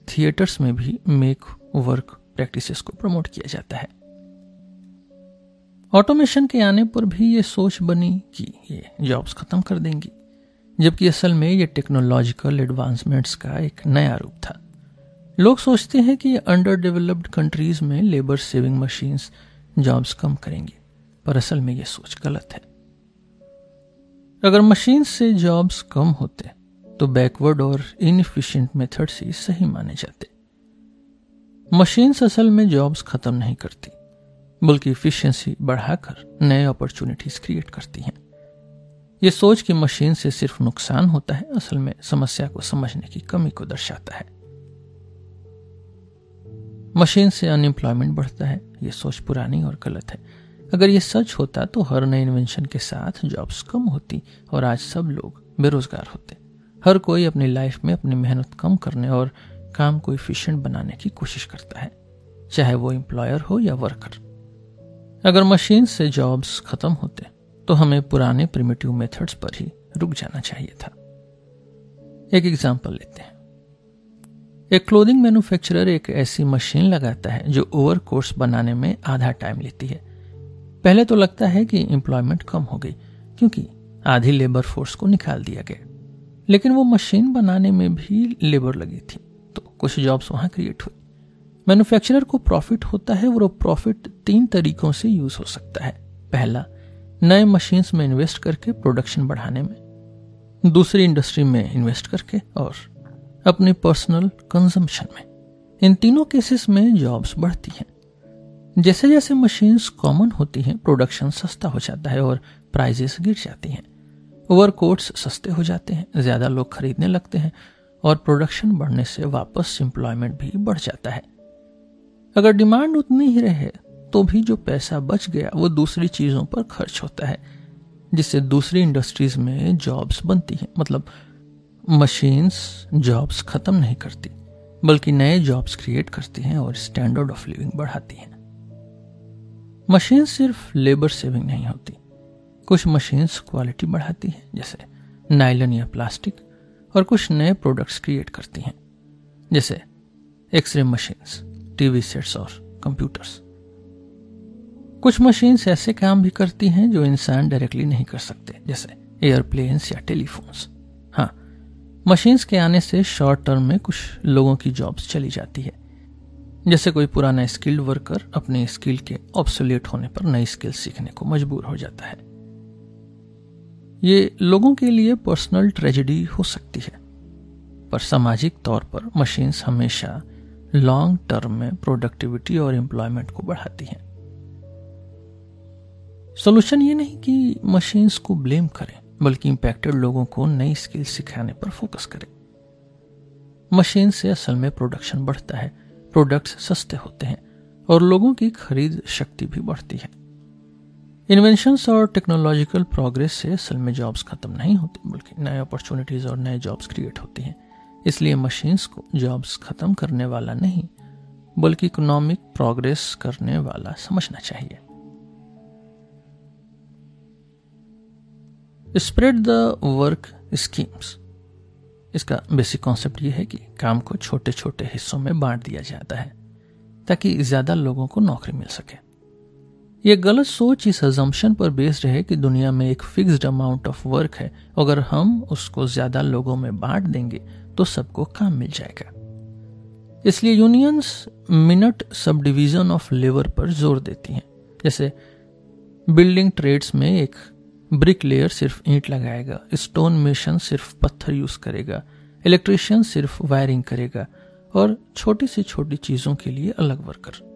थिएटर्स में भी मेक वर्क प्रैक्टिसेस को प्रमोट किया जाता है। ऑटोमेशन के आने पर भी ये सोच बनी कि ये जॉब्स खत्म कर देंगी, जबकि असल में ये टेक्नोलॉजिकल एडवांसमेंट्स का एक नया रूप था। लोग सोचते हैं कि अंडर डेवलप्ड कंट्रीज़ में लेबर सेविंग मशीन्स जॉब्स कम करेंगी, पर असल में यह सोच गलत है। अगर मशीन से जॉब्स कम होते तो बैकवर्ड और इनफिशियंट मेथड्स ही सही माने जाते। मशीन्स असल में जॉब्स खत्म नहीं करती। बल्कि इफिशियंसी बढ़ाकर नए अपॉर्चुनिटीज़ क्रिएट करती हैं। ये सोच की मशीन से सिर्फ़ नुकसान होता है, असल में समस्या को समझने की कमी को दर्शाता है। मशीन से अनएम्प्लॉयमेंट बढ़ता है, ये सोच पुरानी और गलत है। अगर ये सच होता तो हर नए इन्वेंशन के साथ जॉब्स कम होती और आज सब लोग बेरोजगार होते। हर कोई अपनी लाइफ में अपनी मेहनत कम करने और काम को इफिशियंट बनाने की कोशिश करता है, चाहे वो एम्प्लॉयर हो या वर्कर अगर मशीन से जॉब्स खत्म होते तो हमें पुराने प्रिमिटिव मेथड्स पर ही रुक जाना चाहिए था। एक एग्ज़ाम्पल लेते हैं। एक क्लोथिंग मैन्युफैक्चरर एक ऐसी मशीन लगाता है, जो ओवर कोर्स बनाने में आधा टाइम लेती है। पहले तो लगता है कि एम्प्लॉयमेंट कम हो गई, क्योंकि आधी लेबर फोर्स को निकाल दिया गया। लेकिन वो मशीन बनाने में भी लेबर लगी थी तो कुछ जॉब्स वहाँ क्रिएट हुई। मैन्युफैक्चरर को प्रॉफिट होता है और वो प्रॉफिट तीन तरीकों से यूज़ हो सकता है। पहला, नए मशीन्स में इन्वेस्ट करके प्रोडक्शन बढ़ाने में। दूसरी, इंडस्ट्री में इन्वेस्ट करके और अपने पर्सनल कंजम्पशन में। इन तीनों केसेस में जॉब्स बढ़ती हैं। जैसे जैसे मशीन्स कॉमन होती हैं, प्रोडक्शन सस्ता हो जाता है और प्राइजेस गिर जाती हैं। ओवर कोट्स सस्ते हो जाते हैं, ज़्यादा लोग खरीदने लगते हैं और प्रोडक्शन बढ़ने से वापस एम्प्लॉयमेंट भी बढ़ जाता है। अगर डिमांड उतनी ही रहे तो भी जो पैसा बच गया, वो दूसरी चीज़ों पर खर्च होता है, जिससे दूसरी इंडस्ट्रीज़ में जॉब्स बनती हैं। मतलब मशीन्स जॉब्स खत्म नहीं करती, बल्कि नए जॉब्स क्रिएट करती हैं और स्टैंडर्ड ऑफ़ लिविंग बढ़ाती हैं। मशीन सिर्फ़ लेबर सेविंग नहीं होती, कुछ मशीन्स क्वालिटी बढ़ाती हैं, जैसे नाइलन या प्लास्टिक, और कुछ नए प्रोडक्ट्स क्रिएट करती हैं, जैसे एक्सरे मशीन्स। टीवी सेट्स और कंप्यूटर्स। कुछ मशीन्स ऐसे काम भी करती हैं जो इंसान डायरेक्टली नहीं कर सकते, जैसे एयरप्लेन्स या टेलीफोन्स हाँ मशीन्स के आने से शॉर्ट टर्म में कुछ लोगों की जॉब्स चली जाती है। जैसे कोई पुराना स्किल्ड वर्कर अपने स्किल के ऑब्सोलेट होने पर नई स्किल सीखने को मजबूर हो जाता है। ये लोगों के लिए पर्सनल ट्रेजेडी हो सकती है, पर सामाजिक तौर पर मशीन्स हमेशा लॉन्ग टर्म में प्रोडक्टिविटी और एम्प्लॉयमेंट को बढ़ाती हैं। सोल्यूशन ये नहीं कि मशीन्स को ब्लेम करें, बल्कि इंपैक्टेड लोगों को नई स्किल सिखाने पर फोकस करें। मशीन से असल में प्रोडक्शन बढ़ता है प्रोडक्ट्स सस्ते होते हैं, और लोगों की खरीद शक्ति भी बढ़ती है। इन्वेंशंस और टेक्नोलॉजिकल प्रोग्रेस से असल में जॉब्स खत्म नहीं होती, बल्कि नए अपॉर्चुनिटीज़ और नए जॉब्स क्रिएट होती हैं। इसलिए मशीन्स को जॉब्स खत्म करने वाला नहीं, बल्कि इकोनॉमिक प्रोग्रेस करने वाला समझना चाहिए। स्प्रेड द वर्क स्कीम्स इसका बेसिक कॉन्सेप्ट ये है कि काम को छोटे छोटे हिस्सों में बांट दिया जाता है, ताकि ज़्यादा लोगों को नौकरी मिल सके। यह गलत सोच इस अजम्पन पर बेस्ड है कि दुनिया में एक फिक्स्ड अमाउंट ऑफ़ वर्क है। अगर हम उसको ज़्यादा लोगों में बांट देंगे तो सबको काम मिल जाएगा। इसलिए यूनियंस मिनट सब डिवीज़न ऑफ़ लेबर पर ज़ोर देती हैं। जैसे, बिल्डिंग ट्रेड्स में एक ब्रिक लेयर सिर्फ़ ईंट लगाएगा, स्टोन मिशन सिर्फ़ पत्थर यूज़ करेगा, इलेक्ट्रिशियन सिर्फ़ वायरिंग करेगा, और छोटी से छोटी चीज़ों के लिए अलग वर्कर।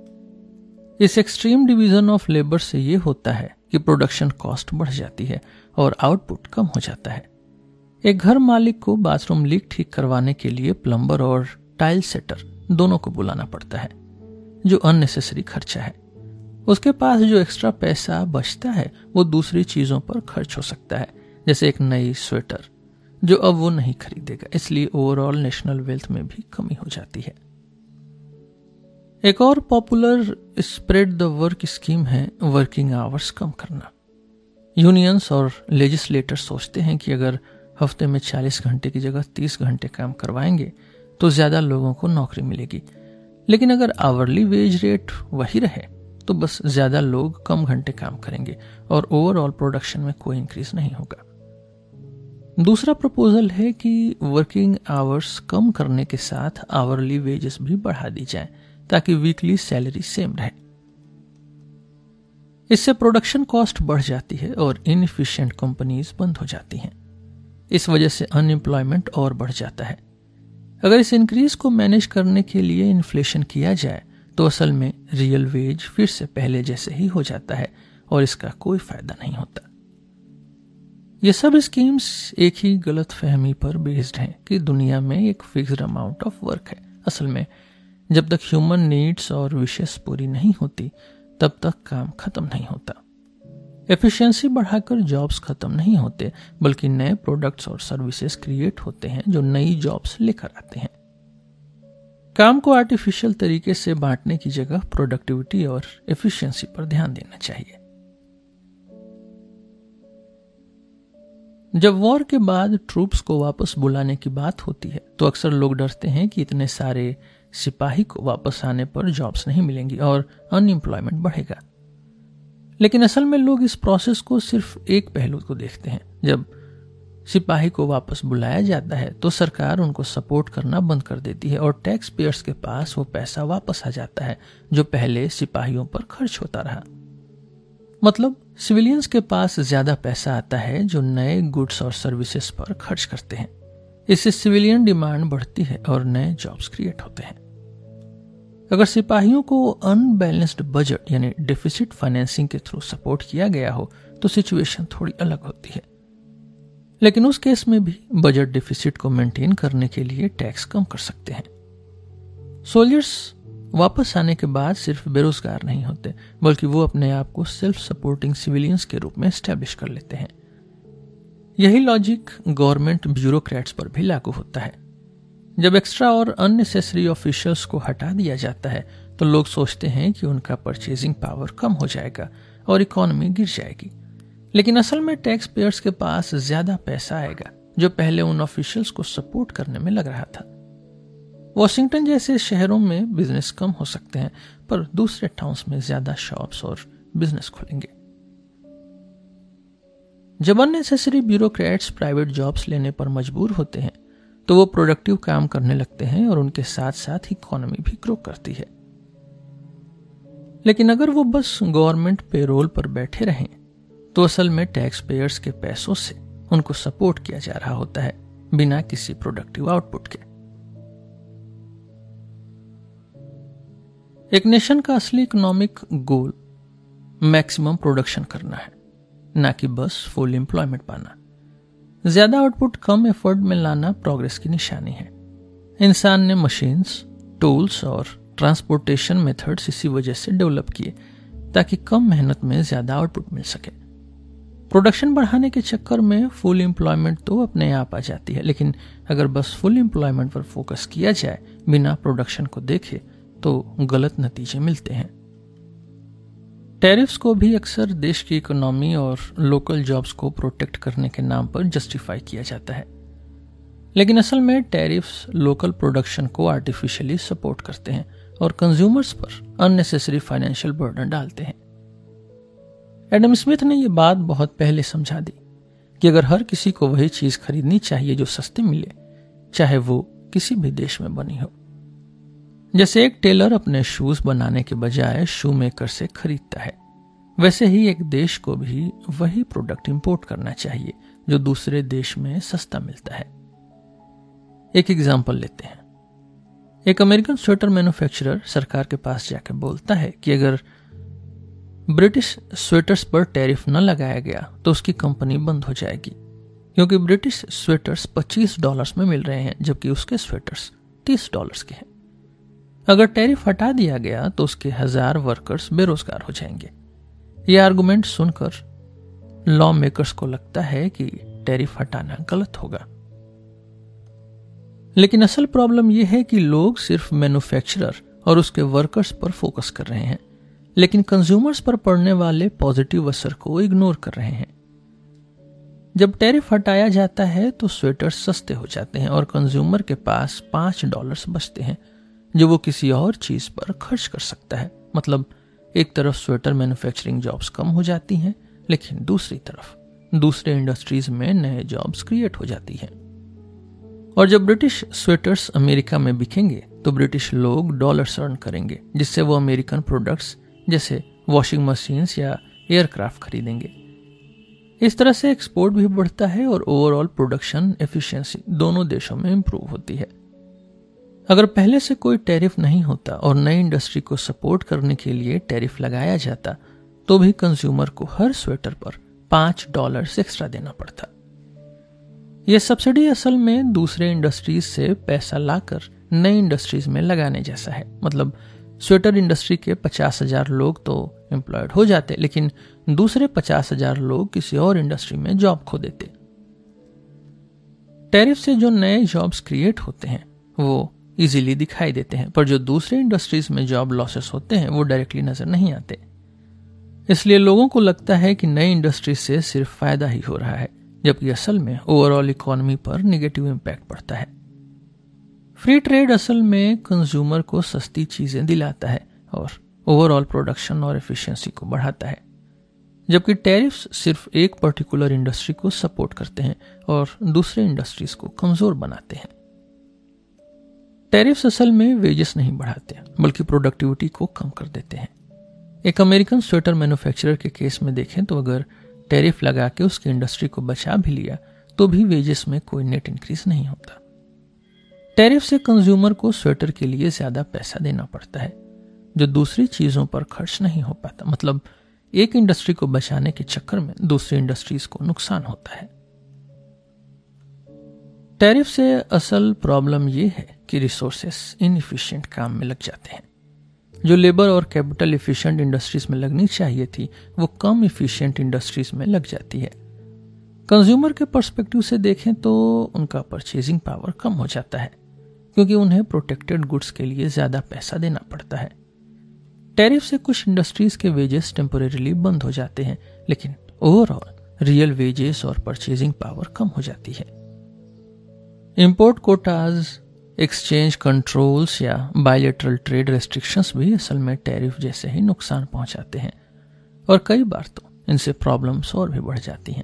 इस एक्सट्रीम डिवीज़न ऑफ़ लेबर से यह होता है कि प्रोडक्शन कॉस्ट बढ़ जाती है और आउटपुट कम हो जाता है। एक घर मालिक को बाथरूम लीक ठीक करवाने के लिए प्लम्बर और टाइल सेटर दोनों को बुलाना पड़ता है, जो अननेसेसरी खर्चा है। उसके पास जो एक्स्ट्रा पैसा बचता है, वो दूसरी चीज़ों पर खर्च हो सकता है, जैसे एक नई स्वेटर, जो अब वो नहीं खरीदेगा, इसलिए ओवरऑल नेशनल वेल्थ में भी कमी हो जाती है। एक और popular spread the work scheme है वर्किंग आवर्स कम करना। यूनियंस और लेजिस्लेटर सोचते हैं कि अगर हफ़्ते में 40 घंटे की जगह 30 घंटे काम करवाएँगे तो ज़्यादा लोगों को नौकरी मिलेगी। लेकिन अगर आवरली वेज रेट वही रहे तो बस ज़्यादा लोग कम घंटे काम करेंगे और ओवरऑल प्रोडक्शन में कोई इंक्रीज नहीं होगा। दूसरा प्रपोजल है कि वर्किंग आवर्स कम करने के साथ आवरली वेजेस भी बढ़ा दी जाए, ताकि वीकली सैलरी सेम रहे। इससे प्रोडक्शन कॉस्ट बढ़ जाती है और इनफिशियंट कंपनीज़ बंद हो जाती हैं। इस वजह से अनएम्प्लॉयमेंट और बढ़ जाता है। अगर इस इंक्रीज को मैनेज करने के लिए इन्फ्लेशन किया जाए तो असल में रियल वेज फिर से पहले जैसे ही हो जाता है और इसका कोई फ़ायदा नहीं होता। ये सब स्कीम्स एक ही गलत फहमी पर बेस्ड हैं कि दुनिया में एक फिक्स्ड अमाउंट ऑफ़ वर्क है। असल में, जब तक ह्यूमन नीड्स और विशेष पूरी नहीं होती, तब तक काम खत्म नहीं होता। एफिशिएंसी बढ़ाकर जॉब्स खत्म नहीं होते, बल्कि नए प्रोडक्ट्स और सर्विसेज़ क्रिएट होते हैं, जो नई जॉब्स लेकर आते हैं। काम को आर्टिफिशियल तरीके से बांटने की जगह प्रोडक्टिविटी और एफिशिएंसी पर ध्यान देना चाहिए। जब वॉर के बाद ट्रूप्स को वापस बुलाने की बात होती है तो अक्सर लोग डरते हैं कि इतने सारे सिपाही को वापस आने पर जॉब्स नहीं मिलेंगी और अनएम्प्लॉयमेंट बढ़ेगा। लेकिन असल में लोग इस प्रोसेस को सिर्फ़ एक पहलू को देखते हैं। जब सिपाही को वापस बुलाया जाता है तो सरकार उनको सपोर्ट करना बंद कर देती है और टैक्स पेयर्स के पास वो पैसा वापस आ जाता है, जो पहले सिपाहियों पर खर्च होता रहा। मतलब सिविलियंस के पास ज़्यादा पैसा आता है, जो नए गुड्स और सर्विसेज़ पर खर्च करते हैं। इससे सिविलियन डिमांड बढ़ती है और नए जॉब्स क्रिएट होते हैं। अगर सिपाहियों को अनबैलेंस्ड बजट यानी डिफिसिट फाइनेंसिंग के थ्रू सपोर्ट किया गया हो तो सिचुएशन थोड़ी अलग होती है। लेकिन उस केस में भी बजट डिफिसिट को मेंटेन करने के लिए टैक्स कम कर सकते हैं। सोल्जर्स वापस आने के बाद सिर्फ़ बेरोजगार नहीं होते, बल्कि वो अपने आप को सेल्फ सपोर्टिंग सिविलियंस के रूप में स्टैब्लिश कर लेते हैं। यही लॉजिक गवर्नमेंट ब्यूरोक्रेट्स पर भी लागू होता है। जब एक्स्ट्रा और अननेसेसरी ऑफिशियल्स को हटा दिया जाता है तो लोग सोचते हैं कि उनका परचेजिंग पावर कम हो जाएगा और इकोनॉमी गिर जाएगी। लेकिन असल में टैक्स पेयर्स के पास ज़्यादा पैसा आएगा, जो पहले उन ऑफिशियल्स को सपोर्ट करने में लग रहा था। वॉशिंगटन जैसे शहरों में बिज़नेस कम हो सकते हैं, पर दूसरे टाउन्स में ज़्यादा शॉप्स और बिज़नेस खुलेंगे। जब अननेसेसरी ब्यूरोक्रेट्स प्राइवेट जॉब्स लेने पर मजबूर होते हैं तो वो प्रोडक्टिव काम करने लगते हैं और उनके साथ साथ इकोनॉमी भी ग्रो करती है। लेकिन अगर वो बस गवर्नमेंट पेरोल पर बैठे रहें तो असल में टैक्स पेयर्स के पैसों से उनको सपोर्ट किया जा रहा होता है, बिना किसी प्रोडक्टिव आउटपुट के। एक नेशन का असली इकोनॉमिक गोल मैक्सिमम प्रोडक्शन करना है, ना कि बस फुल एम्प्लॉयमेंट पाना। ज़्यादा आउटपुट कम एफर्ट में लाना प्रोग्रेस की निशानी है। इंसान ने मशीन्स टूल्स और ट्रांसपोर्टेशन मेथड्स इसी वजह से डेवलप किए ताकि कम मेहनत में ज़्यादा आउटपुट मिल सके। प्रोडक्शन बढ़ाने के चक्कर में फुल एम्प्लॉयमेंट तो अपने आप आ जाती है, लेकिन अगर बस फुल एम्प्लॉयमेंट पर फोकस किया जाए, बिना प्रोडक्शन को देखे तो गलत नतीजे मिलते हैं। टैरिफ्स को भी अक्सर देश की इकोनॉमी और लोकल जॉब्स को प्रोटेक्ट करने के नाम पर जस्टिफाई किया जाता है। लेकिन असल में टैरिफ्स लोकल प्रोडक्शन को आर्टिफिशियली सपोर्ट करते हैं और कंज्यूमर्स पर अननेसेसरी फाइनेंशियल बर्डन डालते हैं। एडम स्मिथ ने यह बात बहुत पहले समझा दी कि अगर हर किसी को वही चीज़ खरीदनी चाहिए जो सस्ती मिले, चाहे वो किसी भी देश में बनी हो। जैसे एक टेलर अपने शूज़ बनाने के बजाय शू मेकर से खरीदता है, वैसे ही एक देश को भी वही प्रोडक्ट इंपोर्ट करना चाहिए, जो दूसरे देश में सस्ता मिलता है। एक एग्ज़ाम्पल लेते हैं। एक अमेरिकन स्वेटर मैन्युफैक्चरर सरकार के पास जाकर बोलता है कि अगर ब्रिटिश स्वेटर्स पर टैरिफ न लगाया गया तो उसकी कंपनी बंद हो जाएगी, क्योंकि ब्रिटिश स्वेटर्स 25 डॉलर्स में मिल रहे हैं, जबकि उसके स्वेटर्स 30 डॉलर्स के हैं। अगर टैरिफ हटा दिया गया तो उसके हज़ार वर्कर्स बेरोजगार हो जाएँगे। यह आर्गुमेंट सुनकर लॉ मेकर्स को लगता है कि टैरिफ हटाना गलत होगा। लेकिन असल प्रॉब्लम यह है कि लोग सिर्फ़ मैन्युफैक्चरर और उसके वर्कर्स पर फोकस कर रहे हैं, लेकिन कंज्यूमर्स पर पड़ने वाले पॉजिटिव असर को इग्नोर कर रहे हैं। जब टैरिफ हटाया जाता है तो स्वेटर सस्ते हो जाते हैं और कंज्यूमर के पास पाँच डॉलर्स बचते हैं। जो वो किसी और चीज़ पर खर्च कर सकता है। मतलब एक तरफ़ स्वेटर मैन्युफैक्चरिंग जॉब्स कम हो जाती हैं, लेकिन दूसरी तरफ़, दूसरे इंडस्ट्रीज़ में नए जॉब्स क्रिएट हो जाती हैं। और जब ब्रिटिश स्वेटर्स अमेरिका में बिकेंगे तो ब्रिटिश लोग डॉलर्स अर्न करेंगे, जिससे वो अमेरिकन प्रोडक्ट्स जैसे वॉशिंग मशीन्स या एयरक्राफ्ट खरीदेंगे। इस तरह से एक्सपोर्ट भी बढ़ता है और ओवरऑल प्रोडक्शन एफिशिएंसी दोनों देशों में इंप्रूव होती है। अगर पहले से कोई टैरिफ नहीं होता और नई इंडस्ट्री को सपोर्ट करने के लिए टैरिफ लगाया जाता तो भी कंज्यूमर को हर स्वेटर पर पाँच डॉलर एक्स्ट्रा देना पड़ता। यह सब्सिडी असल में दूसरे इंडस्ट्रीज़ से पैसा लाकर नई इंडस्ट्रीज़ में लगाने जैसा है। मतलब स्वेटर इंडस्ट्री के पचास हज़ार लोग तो एम्प्लॉयड हो जाते, लेकिन दूसरे पचास हज़ार लोग किसी और इंडस्ट्री में जॉब खो देते। टैरिफ से जो नए जॉब्स क्रिएट होते हैं, वो इजीली दिखाई देते हैं। पर जो दूसरे इंडस्ट्रीज़ में जॉब लॉसेस होते हैं, वो डायरेक्टली नज़र नहीं आते। इसलिए लोगों को लगता है कि नई इंडस्ट्री से सिर्फ़ फ़ायदा ही हो रहा है, जबकि असल में ओवरऑल इकोनॉमी पर निगेटिव इम्पैक्ट पड़ता है। फ्री ट्रेड असल में कंज्यूमर को सस्ती चीज़ें दिलाता है और ओवरऑल प्रोडक्शन और एफिशिएंसी को बढ़ाता है। जबकि टैरिफ्स सिर्फ़ एक पर्टिकुलर इंडस्ट्री को सपोर्ट करते हैं और दूसरे इंडस्ट्रीज़ को कमज़ोर बनाते हैं। टैरिफ्स असल में वेजेस नहीं बढ़ाते बल्कि प्रोडक्टिविटी को कम कर देते हैं। एक अमेरिकन स्वेटर मैन्युफैक्चरर के केस में देखें तो अगर टैरिफ लगा के उसकी इंडस्ट्री को बचा भी लिया तो भी वेजेस में कोई नेट इंक्रीज नहीं होता। टैरिफ से कंज्यूमर को स्वेटर के लिए ज़्यादा पैसा देना पड़ता है, जो दूसरी चीज़ों पर खर्च नहीं हो पाता। मतलब एक इंडस्ट्री को बचाने के चक्कर में दूसरी इंडस्ट्रीज़ को नुकसान होता है। टैरिफ से असल प्रॉब्लम यह है कि रिसोर्सेस इनफिशियंट काम में लग जाते हैं। जो लेबर और कैपिटल इफिशियंट इंडस्ट्रीज़ में लगनी चाहिए थी, वो कम इफिशियंट इंडस्ट्रीज़ में लग जाती है। कंज्यूमर के पर्सपेक्टिव से देखें तो उनका परचेजिंग पावर कम हो जाता है, क्योंकि उन्हें प्रोटेक्टेड गुड्स के लिए ज़्यादा पैसा देना पड़ता है। टैरिफ से कुछ इंडस्ट्रीज़ के वेजेस टेम्पोरेली बंद हो जाते हैं, लेकिन ओवरऑल रियल वेजेस और परचेजिंग पावर कम हो जाती है। इंपोर्ट कोटाज एक्सचेंज कंट्रोल्स या बायोलेटरल ट्रेड रेस्ट्रिक्शंस भी असल में टैरिफ जैसे ही नुकसान पहुंचाते हैं। और कई बार तो इनसे प्रॉब्लम्स और भी बढ़ जाती हैं।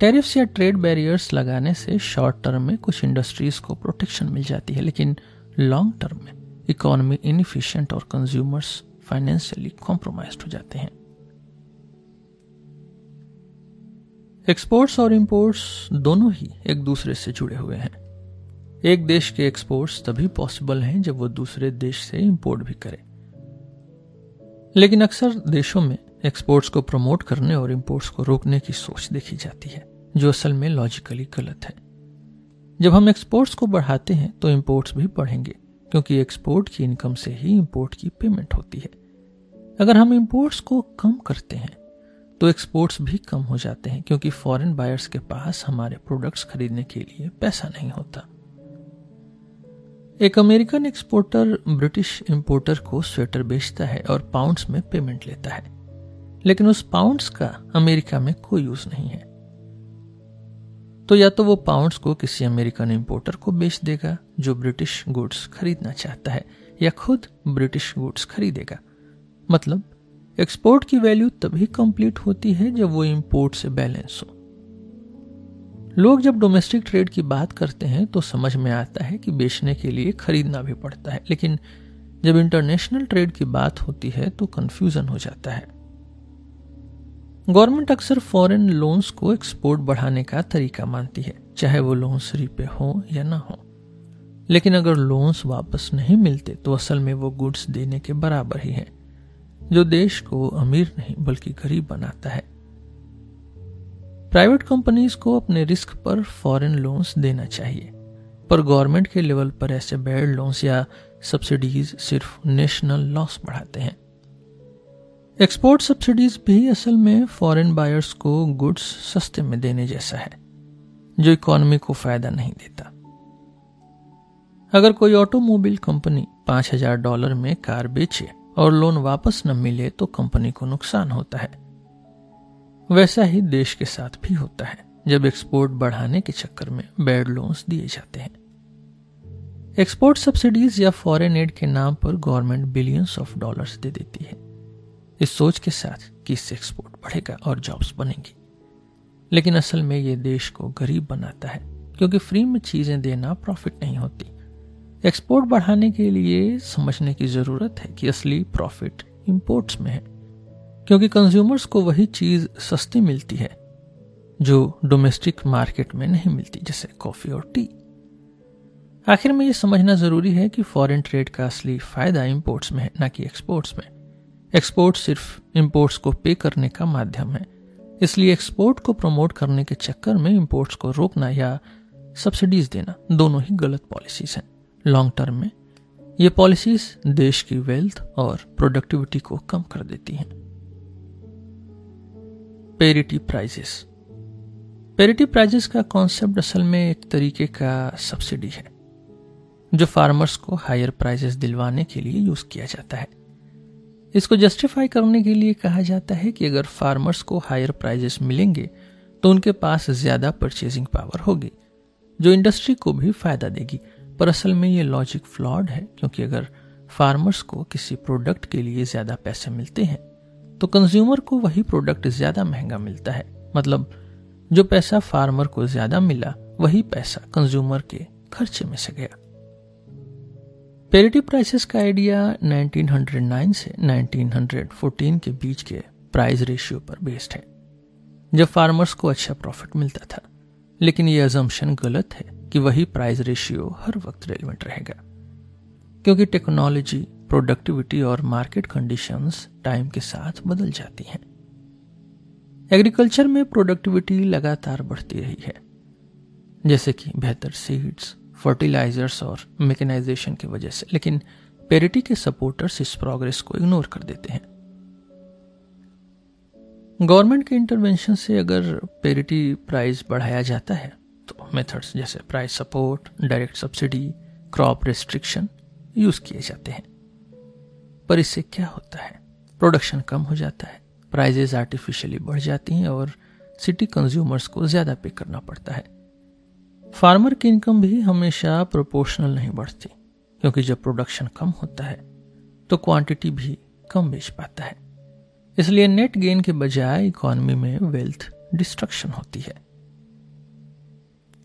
टैरिफ्स या ट्रेड बैरियर्स लगाने से शॉर्ट टर्म में कुछ इंडस्ट्रीज़ को प्रोटेक्शन मिल जाती है, लेकिन लॉन्ग टर्म में इकोनॉमी इनफिशियंट और कंज्यूमर्स फाइनेंशियली कॉम्प्रोमाइज हो जाते हैं। एक्सपोर्ट्स और इम्पोर्ट्स दोनों ही एक दूसरे से जुड़े हुए हैं। एक देश के एक्सपोर्ट्स तभी पॉसिबल हैं जब वो दूसरे देश से इंपोर्ट भी करे। लेकिन अक्सर देशों में एक्सपोर्ट्स को प्रमोट करने और इंपोर्ट्स को रोकने की सोच देखी जाती है, जो असल में लॉजिकली गलत है। जब हम एक्सपोर्ट्स को बढ़ाते हैं तो इंपोर्ट्स भी बढ़ेंगे, क्योंकि एक्सपोर्ट की इनकम से ही इंपोर्ट की पेमेंट होती है। अगर हम इंपोर्ट्स को कम करते हैं तो एक्सपोर्ट्स भी कम हो जाते हैं, क्योंकि फॉरेन बायर्स के पास हमारे प्रोडक्ट्स खरीदने के लिए पैसा नहीं होता। एक अमेरिकन एक्सपोर्टर ब्रिटिश इंपोर्टर को स्वेटर बेचता है और पाउंड्स में पेमेंट लेता है। लेकिन उस पाउंड्स का अमेरिका में कोई यूज़ नहीं है। तो या तो वो पाउंड्स को किसी अमेरिकन इंपोर्टर को बेच देगा, जो ब्रिटिश गुड्स खरीदना चाहता है, या खुद ब्रिटिश गुड्स खरीदेगा। मतलब एक्सपोर्ट की वैल्यू तभी कंप्लीट होती है जब वो इंपोर्ट से बैलेंस हो। लोग जब डोमेस्टिक ट्रेड की बात करते हैं तो समझ में आता है कि बेचने के लिए खरीदना भी पड़ता है। लेकिन जब इंटरनेशनल ट्रेड की बात होती है तो कंफ्यूजन हो जाता है। गवर्नमेंट अक्सर फॉरेन लोन्स को एक्सपोर्ट बढ़ाने का तरीका मानती है, चाहे वो लोन्स रीपे हो या ना हो। लेकिन अगर लोन्स वापस नहीं मिलते तो असल में वो गुड्स देने के बराबर ही है, जो देश को अमीर नहीं, बल्कि गरीब बनाता है। प्राइवेट कंपनीज़ को अपने रिस्क पर फॉरेन लोन्स देना चाहिए। पर गवर्नमेंट के लेवल पर ऐसे बेड लोन्स या सब्सिडीज सिर्फ़ नेशनल लॉस बढ़ाते हैं। एक्सपोर्ट सब्सिडीज भी असल में फॉरेन बायर्स को गुड्स सस्ते में देने जैसा है, जो इकोनॉमी को फ़ायदा नहीं देता। अगर कोई ऑटोमोबाइल कंपनी पाँच हज़ार डॉलर में कार बेचे और लोन वापस न मिले तो कंपनी को नुकसान होता है। वैसा ही देश के साथ भी होता है, जब एक्सपोर्ट बढ़ाने के चक्कर में बैड लोन्स दिए जाते हैं। एक्सपोर्ट सब्सिडीज या फॉरेन एड के नाम पर गवर्नमेंट बिलियंस ऑफ़ डॉलर्स दे देती है। इस सोच के साथ कि इससे एक्सपोर्ट बढ़ेगा और जॉब्स बनेंगी। लेकिन असल में ये देश को गरीब बनाता है, क्योंकि फ्री में चीज़ें देना प्रॉफिट नहीं होती। एक्सपोर्ट बढ़ाने के लिए समझने की ज़रूरत है कि असली प्रॉफिट इंपोर्ट्स में है। क्योंकि कंज्यूमर्स को वही चीज़ सस्ती मिलती है, जो डोमेस्टिक मार्केट में नहीं मिलती, जैसे कॉफ़ी और टी आखिर में यह समझना ज़रूरी है कि फॉरेन ट्रेड का असली फ़ायदा इंपोर्ट्स में है, ना कि एक्सपोर्ट्स में। एक्सपोर्ट सिर्फ़ इंपोर्ट्स को पे करने का माध्यम है। इसलिए एक्सपोर्ट को प्रमोट करने के चक्कर में इंपोर्ट्स को रोकना या सब्सिडीज देना दोनों ही गलत पॉलिसीज़ हैं। लॉन्ग टर्म में, ये पॉलिसीज़ देश की वेल्थ और प्रोडक्टिविटी को कम कर देती हैं। पेरिटी प्राइजेस पेरिटी प्राइजेस का कॉन्सेप्ट असल में एक तरीके का सब्सिडी है, जो फार्मर्स को हायर प्राइजेस दिलवाने के लिए यूज़ किया जाता है। इसको जस्टिफाई करने के लिए कहा जाता है कि अगर फार्मर्स को हायर प्राइजेस मिलेंगे तो उनके पास ज़्यादा परचेजिंग पावर होगी, जो इंडस्ट्री को भी फ़ायदा देगी। पर असल में ये लॉजिक फ्लॉड है, क्योंकि अगर फार्मर्स को किसी प्रोडक्ट के लिए ज़्यादा पैसे मिलते हैं तो कंज्यूमर को वही प्रोडक्ट ज़्यादा महँगा मिलता है। मतलब जो पैसा फार्मर को ज़्यादा मिला, वही पैसा कंज्यूमर के खर्चे में से गया। पेरिटी प्राइसेस का आइडिया 1909 से 1914 के बीच के प्राइस रेशियो पर बेस्ड है, जब फार्मर्स को अच्छा प्रॉफिट मिलता था। लेकिन यह अजम्पशन गलत है कि वही प्राइस रेशियो हर वक्त रेलिवेंट रहेगा। क्योंकि टेक्नोलॉजी प्रोडक्टिविटी और मार्केट कंडीशंस टाइम के साथ बदल जाती हैं। एग्रीकल्चर में प्रोडक्टिविटी लगातार बढ़ती रही है। जैसे कि बेहतर सीड्स फर्टिलाइजर्स और मैकेनाइजेशन की वजह से, लेकिन पेरिटी के सपोर्टर्स इस प्रोग्रेस को इग्नोर कर देते हैं। गवर्नमेंट के इंटरवेंशन से अगर पेरिटी प्राइस बढ़ाया जाता है तो मेथड्स जैसे price support direct subsidy crop restriction use किए जाते हैं। पर इससे क्या होता है? प्रोडक्शन कम हो जाता है प्राइजेज आर्टिफिशियली बढ़ जाती हैं और सिटी कंज्यूमर्स को ज़्यादा पे करना पड़ता है। फार्मर की इनकम भी हमेशा प्रोपोर्शनल नहीं बढ़ती, क्योंकि जब प्रोडक्शन कम होता है तो क्वांटिटी भी कम बेच पाता है। इसलिए नेट गेन के बजाय इकोनॉमी में वेल्थ डिस्ट्रक्शन होती है।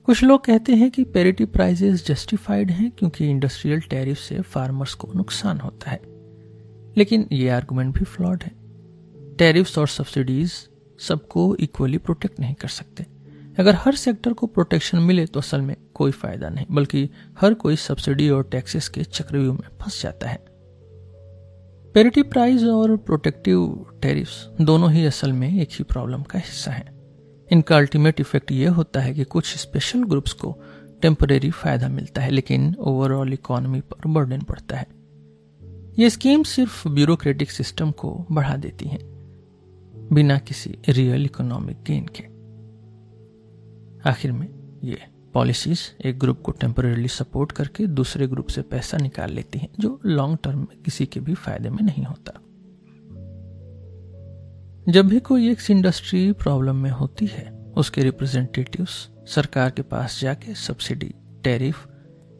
कुछ लोग कहते हैं कि पेरिटी प्राइजेस जस्टिफाइड हैं, क्योंकि इंडस्ट्रियल टैरिफ से फार्मर्स को नुकसान होता है। लेकिन ये आर्गूमेंट भी फ्लॉड है। टैरिफ्स और सब्सिडीज सबको इक्वली प्रोटेक्ट नहीं कर सकते। अगर हर सेक्टर को प्रोटेक्शन मिले तो असल में कोई फ़ायदा नहीं, बल्कि हर कोई सब्सिडी और टैक्सेस के चक्रव्यूह में फंस जाता है। पेरिटी प्राइस और प्रोटेक्टिव टैरिफ्स दोनों ही असल में एक ही प्रॉब्लम का हिस्सा हैं। इनका अल्टीमेट इफ़ेक्ट ये होता है कि कुछ स्पेशल ग्रुप्स को टेम्परेरी फ़ायदा मिलता है, लेकिन ओवरऑल इकोनॉमी पर बर्डन पड़ता है। ये स्कीम सिर्फ़ ब्यूरोक्रेटिक सिस्टम को बढ़ा देती हैं, बिना किसी रियल इकोनॉमिक गेन के। आखिर में ये पॉलिसीज़ एक ग्रुप को टेम्परली सपोर्ट करके दूसरे ग्रुप से पैसा निकाल लेती हैं, जो लॉन्ग टर्म में किसी के भी फ़ायदे में नहीं होता। जब भी कोई एक इंडस्ट्री प्रॉब्लम में होती है, उसके रिप्रेजेंटेटिव्स सरकार के पास जाके सब्सिडी, टैरिफ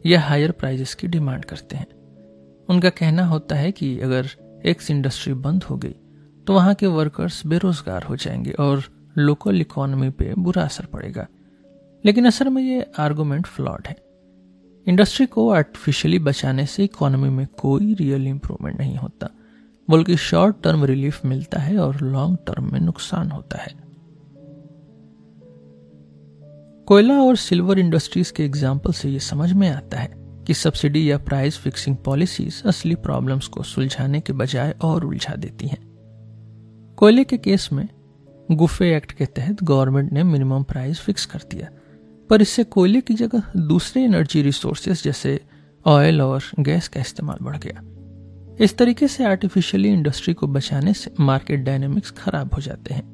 या हायर प्राइजेस की डिमांड करते हैं। उनका कहना होता है कि अगर एक्स इंडस्ट्री बंद हो गई तो वहाँ के वर्कर्स बेरोजगार हो जाएँगे और लोकल इकोनॉमी पे बुरा असर पड़ेगा। लेकिन असल में ये आर्गूमेंट फ्लॉड है। इंडस्ट्री को आर्टिफिशियली बचाने से इकोनॉमी में कोई रियल इंप्रूवमेंट नहीं होता, बल्कि शॉर्ट टर्म रिलीफ मिलता है और लॉन्ग टर्म में नुकसान होता है। कोयला और सिल्वर इंडस्ट्रीज़ के एग्ज़ाम्पल से ये समझ में आता है कि सब्सिडी या प्राइस फिक्सिंग पॉलिसीज़ असली प्रॉब्लम्स को सुलझाने के बजाय और उलझा देती हैं। कोयले के केस में गुफे एक्ट के तहत गवर्नमेंट ने मिनिमम प्राइस फिक्स कर दिया, पर इससे कोयले की जगह दूसरे एनर्जी रिसोर्सेज जैसे ऑयल और गैस का इस्तेमाल बढ़ गया। इस तरीके से आर्टिफिशियली इंडस्ट्री को बचाने से मार्केट डायनेमिक्स खराब हो जाते हैं।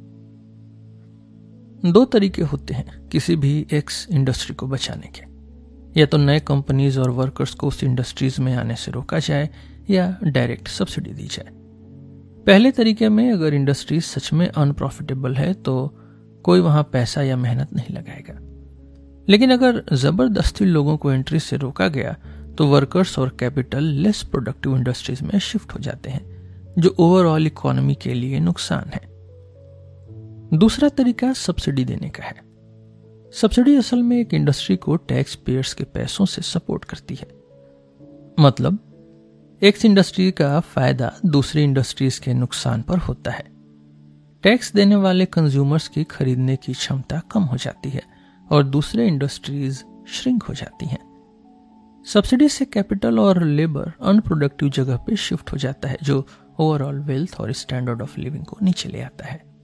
दो तरीके होते हैं किसी भी एक्स इंडस्ट्री को बचाने के। या तो नए कंपनीज़ और वर्कर्स को उस इंडस्ट्रीज़ में आने से रोका जाए या डायरेक्ट सब्सिडी दी जाए। पहले तरीके में अगर इंडस्ट्री सच में अनप्रॉफिटेबल है तो कोई वहाँ पैसा या मेहनत नहीं लगाएगा। लेकिन अगर ज़बरदस्ती लोगों को एंट्री से रोका गया तो वर्कर्स और कैपिटल लेस प्रोडक्टिव इंडस्ट्रीज़ में शिफ्ट हो जाते हैं, जो ओवरऑल इकोनॉमी के लिए नुकसान है। दूसरा तरीका सब्सिडी देने का है। सब्सिडी असल में एक इंडस्ट्री को टैक्स पेयर्स के पैसों से सपोर्ट करती है। मतलब एक इंडस्ट्री का फ़ायदा दूसरी इंडस्ट्रीज़ के नुकसान पर होता है। टैक्स देने वाले कंज्यूमर्स की खरीदने की क्षमता कम हो जाती है और दूसरे इंडस्ट्रीज़ श्रिंक हो जाती हैं। सब्सिडी से कैपिटल और लेबर अनप्रोडक्टिव जगह पे शिफ्ट हो जाता है, जो ओवरऑल वेल्थ और स्टैंडर्ड ऑफ़ लिविंग को नीचे ले आता है।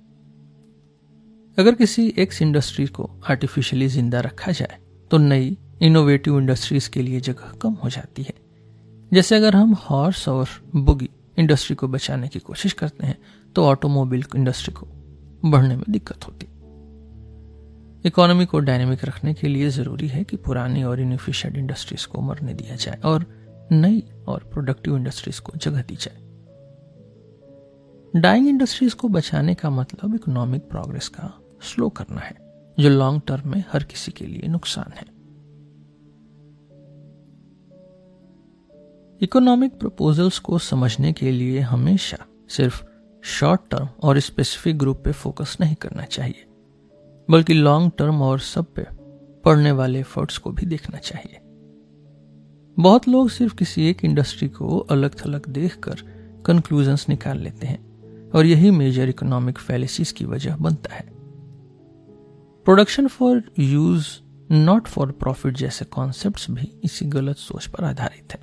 अगर किसी एक इंडस्ट्री को आर्टिफिशियली ज़िंदा रखा जाए तो नई इनोवेटिव इंडस्ट्रीज़ के लिए जगह कम हो जाती है। जैसे अगर हम हॉर्स और बुगी इंडस्ट्री को बचाने की कोशिश करते हैं तो ऑटोमोबाइल इंडस्ट्री को बढ़ने में दिक्कत होती इकोनॉमी को डायनेमिक रखने के लिए ज़रूरी है कि पुरानी और इनफिशियंट इंडस्ट्रीज़ को मरने दिया जाए और नई और प्रोडक्टिव इंडस्ट्रीज़ को जगह दी जाए। डाइंग इंडस्ट्रीज़ को बचाने का मतलब इकोनॉमिक प्रोग्रेस का स्लो करना है, जो लॉन्ग टर्म में हर किसी के लिए नुकसान है। इकोनॉमिक प्रपोजल्स को समझने के लिए हमेशा सिर्फ़ शॉर्ट टर्म और स्पेसिफिक ग्रुप पे फोकस नहीं करना चाहिए, बल्कि लॉन्ग टर्म और सब पे पढ़ने वाले एफर्ट्स को भी देखना चाहिए। बहुत लोग सिर्फ़ किसी एक इंडस्ट्री को अलग थलग देखकर कंक्लूजन्स निकाल लेते हैं, और यही मेजर इकोनॉमिक फैलिसीज की वजह बनता है। Production for use not for profit जैसे कॉन्सेप्ट्स भी इसी गलत सोच पर आधारित है।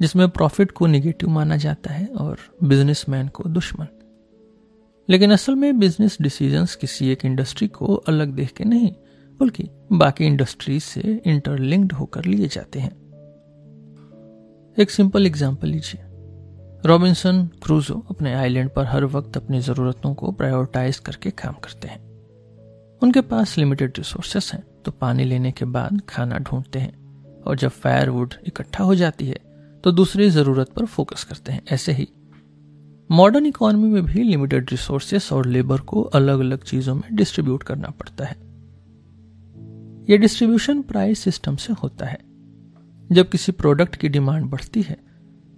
जिसमें प्रॉफिट को निगेटिव माना जाता है और बिजनेसमैन को दुश्मन। लेकिन असल में बिज़नेस डिसीजंस किसी एक इंडस्ट्री को अलग देख के नहीं, बल्कि बाकी इंडस्ट्रीज़ से इंटरलिंक्ड होकर लिए जाते हैं। एक सिंपल एग्ज़ाम्पल लीजिए। रॉबिन्सन क्रूजो अपने आइलैंड पर हर वक्त अपनी ज़रूरतों को प्रायोरिटाइज करके काम करते हैं। उनके पास लिमिटेड रिसोर्सेस हैं तो पानी लेने के बाद खाना ढूंढते हैं। और जब फायरवुड इकट्ठा हो जाती है तो दूसरी ज़रूरत पर फोकस करते हैं, ऐसे ही। मॉडर्न इकोनॉमी में भी लिमिटेड रिसोर्सेस और लेबर को अलग अलग चीज़ों में डिस्ट्रीब्यूट करना पड़ता है। यह डिस्ट्रीब्यूशन प्राइस सिस्टम से होता है। जब किसी प्रोडक्ट की डिमांड बढ़ती है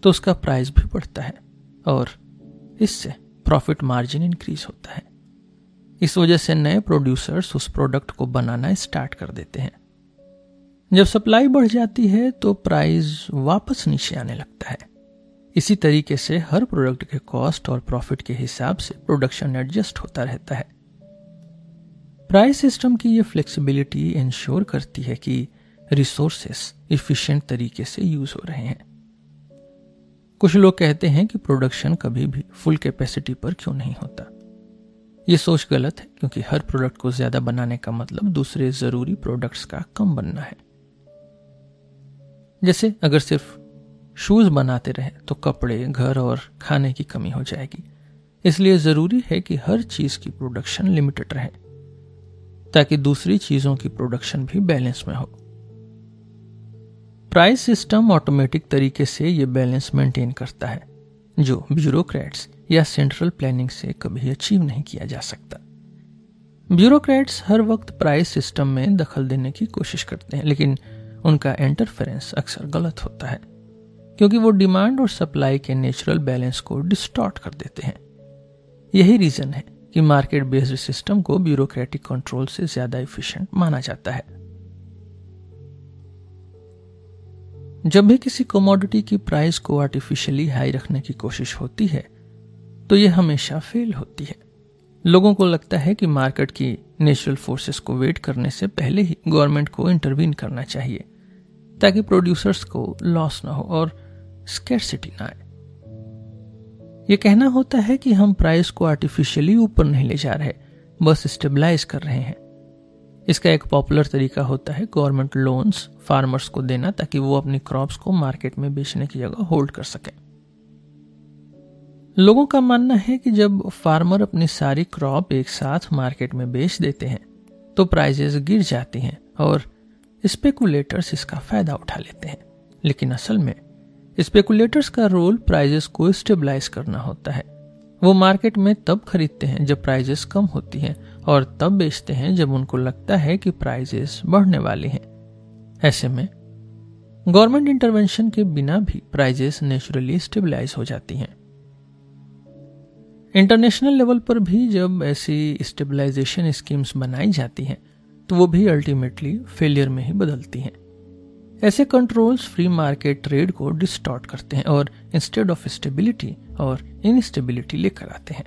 तो उसका प्राइस भी बढ़ता है, और इससे प्रॉफिट मार्जिन इंक्रीज होता है। इस वजह से नए प्रोड्यूसर्स उस प्रोडक्ट को बनाना स्टार्ट कर देते हैं। जब सप्लाई बढ़ जाती है तो प्राइस वापस नीचे आने लगता है। इसी तरीके से हर प्रोडक्ट के कॉस्ट और प्रॉफिट के हिसाब से प्रोडक्शन एडजस्ट होता रहता है। प्राइस सिस्टम की यह फ्लेक्सिबिलिटी इंश्योर करती है कि रिसोर्सेस इफिशिएंट तरीके से यूज़ हो रहे हैं। कुछ लोग कहते हैं कि प्रोडक्शन कभी भी फुल कैपेसिटी पर क्यों नहीं होता। ये सोच गलत है, क्योंकि हर प्रोडक्ट को ज़्यादा बनाने का मतलब दूसरे ज़रूरी प्रोडक्ट्स का कम बनना है। जैसे अगर सिर्फ़ शूज़ बनाते रहे तो कपड़े, घर और खाने की कमी हो जाएगी। इसलिए ज़रूरी है कि हर चीज़ की प्रोडक्शन लिमिटेड रहे, ताकि दूसरी चीज़ों की प्रोडक्शन भी बैलेंस में हो। प्राइस सिस्टम ऑटोमेटिक तरीके से ये बैलेंस मेंटेन करता है, जो ब्यूरोक्रेट्स या सेंट्रल प्लानिंग से कभी अचीव नहीं किया जा सकता। ब्यूरोक्रेट्स हर वक्त प्राइस सिस्टम में दखल देने की कोशिश करते हैं, लेकिन उनका इंटरफेरेंस अक्सर गलत होता है, क्योंकि वो डिमांड और सप्लाई के नेचुरल बैलेंस को डिस्टॉर्ट कर देते हैं। यही रीजन है कि मार्केट बेस्ड सिस्टम को ब्यूरोक्रेटिक कंट्रोल से ज़्यादा इफिशिएंट माना जाता है। जब भी किसी कमोडिटी की प्राइस को आर्टिफिशियली हाई रखने की कोशिश होती है तो यह हमेशा फेल होती है। लोगों को लगता है कि मार्केट की नेचुरल फोर्सेस को वेट करने से पहले ही गवर्नमेंट को इंटरवीन करना चाहिए, ताकि प्रोड्यूसर्स को लॉस ना हो और स्केरसिटी ना आए। यह कहना होता है कि हम प्राइस को आर्टिफिशियली ऊपर नहीं ले जा रहे, बस स्टेबलाइज कर रहे हैं। इसका एक पॉपुलर तरीका होता है गवर्नमेंट लोन्स फार्मर्स को देना, ताकि वो अपनी क्रॉप्स को मार्केट में बेचने की जगह होल्ड कर सकें। लोगों का मानना है कि जब फार्मर अपनी सारी क्रॉप एक साथ मार्केट में बेच देते हैं तो प्राइजेस गिर जाती हैं और स्पेकुलेटर्स इसका फ़ायदा उठा लेते हैं। लेकिन असल में स्पेकुलेटर्स का रोल प्राइजेस को स्टेबलाइज करना होता है। वो मार्केट में तब खरीदते हैं जब प्राइजेस कम होती हैं और तब बेचते हैं जब उनको लगता है कि प्राइजेस बढ़ने वाली हैं। ऐसे में गवर्नमेंट इंटरवेंशन के बिना भी प्राइजेस नेचुरली स्टेबलाइज हो जाती हैं। इंटरनेशनल लेवल पर भी जब ऐसी स्टेबलाइजेशन स्कीम्स बनाई जाती हैं तो वो भी अल्टीमेटली फेलियर में ही बदलती हैं। ऐसे कंट्रोल्स फ्री मार्केट ट्रेड को डिस्टॉर्ट करते हैं और इंस्टेड ऑफ़ स्टेबिलिटी और इनस्टेबिलिटी लेकर आते हैं।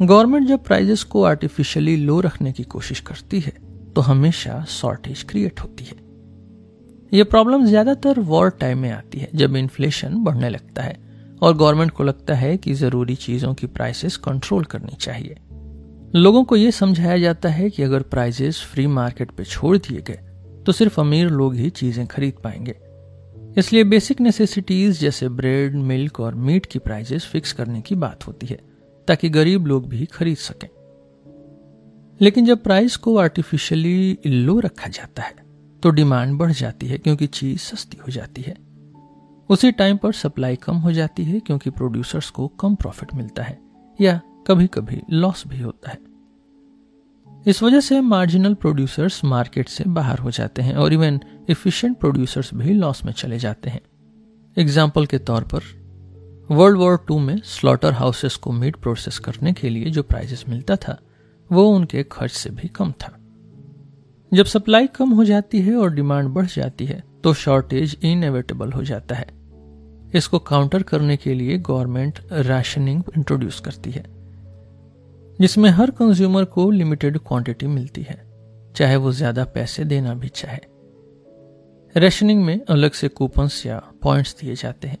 गवर्नमेंट जब प्राइजेस को आर्टिफिशियली लो रखने की कोशिश करती है तो हमेशा शॉर्टेज क्रिएट होती है। यह प्रॉब्लम ज़्यादातर वॉर टाइम में आती है, जब इन्फ्लेशन बढ़ने लगता है। और गवर्नमेंट को लगता है कि ज़रूरी चीज़ों की प्राइसेस कंट्रोल करनी चाहिए। लोगों को यह समझाया जाता है कि अगर प्राइजेस फ्री मार्केट पर छोड़ दिए गए तो सिर्फ़ अमीर लोग ही चीज़ें खरीद पाएँगे। इसलिए बेसिक नेसेसिटीज जैसे ब्रेड मिल्क और मीट की प्राइजेस फिक्स करने की बात होती है, ताकि गरीब लोग भी खरीद सकें। लेकिन जब प्राइस को आर्टिफिशियली लो रखा जाता है तो डिमांड बढ़ जाती है, क्योंकि चीज़ सस्ती हो जाती है। उसी टाइम पर सप्लाई कम हो जाती है क्योंकि प्रोड्यूसर्स को कम प्रॉफिट मिलता है या कभी कभी लॉस भी होता है। इस वजह से मार्जिनल प्रोड्यूसर्स मार्केट से बाहर हो जाते हैं और इवन इफिशिएंट प्रोड्यूसर्स भी लॉस में चले जाते हैं। एग्ज़ाम्पल के तौर पर वर्ल्ड वॉर टू में स्लॉटर हाउसेस को मीट प्रोसेस करने के लिए जो प्राइजेस मिलता था, वो उनके खर्च से भी कम था। जब सप्लाई कम हो जाती है और डिमांड बढ़ जाती है तो शॉर्टेज इनएविटेबल हो जाता है। इसको काउंटर करने के लिए गवर्नमेंट राशनिंग इंट्रोड्यूस करती है, जिसमें हर कंज्यूमर को लिमिटेड क्वांटिटी मिलती है, चाहे वो ज़्यादा पैसे देना भी चाहे। रेशनिंग में अलग से कूपन्स या पॉइंट्स दिए जाते हैं,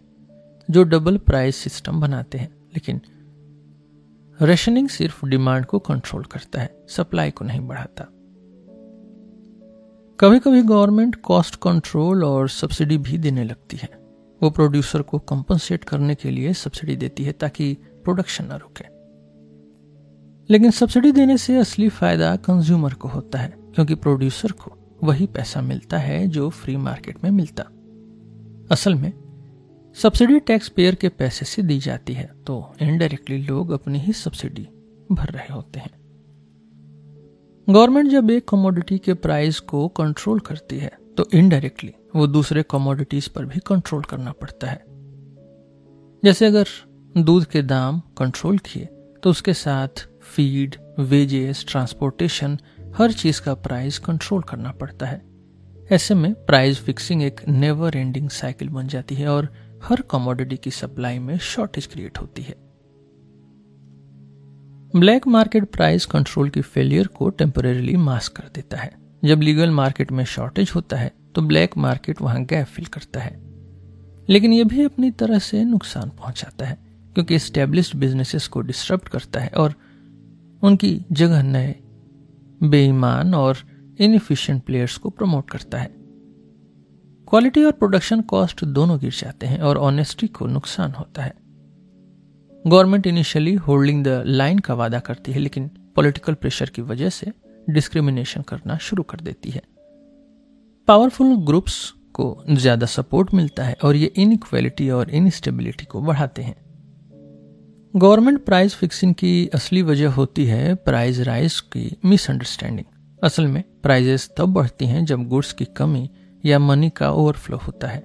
जो डबल प्राइस सिस्टम बनाते हैं, लेकिन रेशनिंग सिर्फ़ डिमांड को कंट्रोल करता है सप्लाई को नहीं बढ़ाता। कभी कभी गवर्नमेंट कॉस्ट कंट्रोल और सब्सिडी भी देने लगती है। वो प्रोड्यूसर को कंपनसेट करने के लिए सब्सिडी देती है ताकि प्रोडक्शन न रुके। लेकिन सब्सिडी देने से असली फ़ायदा कंज्यूमर को होता है, क्योंकि प्रोड्यूसर को वही पैसा मिलता है जो फ्री मार्केट में मिलता। असल में, सब्सिडी टैक्स पेयर के पैसे से दी जाती है तो इनडायरेक्टली लोग अपनी ही सब्सिडी भर रहे होते हैं। गवर्नमेंट जब एक कमोडिटी के प्राइस को कंट्रोल करती है तो इनडायरेक्टली वो दूसरे कमोडिटीज पर भी कंट्रोल करना पड़ता है। जैसे अगर दूध के दाम कंट्रोल किए तो उसके साथ फ़ीड वेजेस ट्रांसपोर्टेशन हर चीज़ का प्राइस कंट्रोल करना पड़ता है। ऐसे में प्राइस फिक्सिंग एक नेवर एंडिंग साइकिल बन जाती है और हर कमोडिटी की सप्लाई में शॉर्टेज क्रिएट होती है। ब्लैक मार्केट प्राइस कंट्रोल की फेलियर को टेम्परेली मास्क कर देता है। जब लीगल मार्केट में शॉर्टेज होता है तो ब्लैक मार्केट वहाँ गैप फिल करता है। लेकिन यह भी अपनी तरह से नुकसान पहुंचाता है, क्योंकि स्टेब्लिश बिजनेसेस को डिस्टर्ब करता है और उनकी जगह नए, बेईमान और इनफिशियंट प्लेयर्स को प्रमोट करता है। क्वालिटी और प्रोडक्शन कॉस्ट दोनों गिर जाते हैं और ऑनेस्टी को नुकसान होता है। Government initially holding the line का वादा करती है, लेकिन पॉलिटिकल प्रेशर की वजह से डिस्क्रिमिनेशन करना शुरू कर देती है। पावरफुल ग्रुप्स को ज़्यादा सपोर्ट मिलता है और ये इनक्वालिटी और इनस्टेबिलिटी को बढ़ाते हैं। गवर्नमेंट प्राइस फिक्सिंग की असली वजह होती है प्राइस राइज की मिसअंडरस्टैंडिंग असल में प्राइजेस तब बढ़ती हैं जब गुड्स की कमी या मनी का ओवरफ्लो होता है।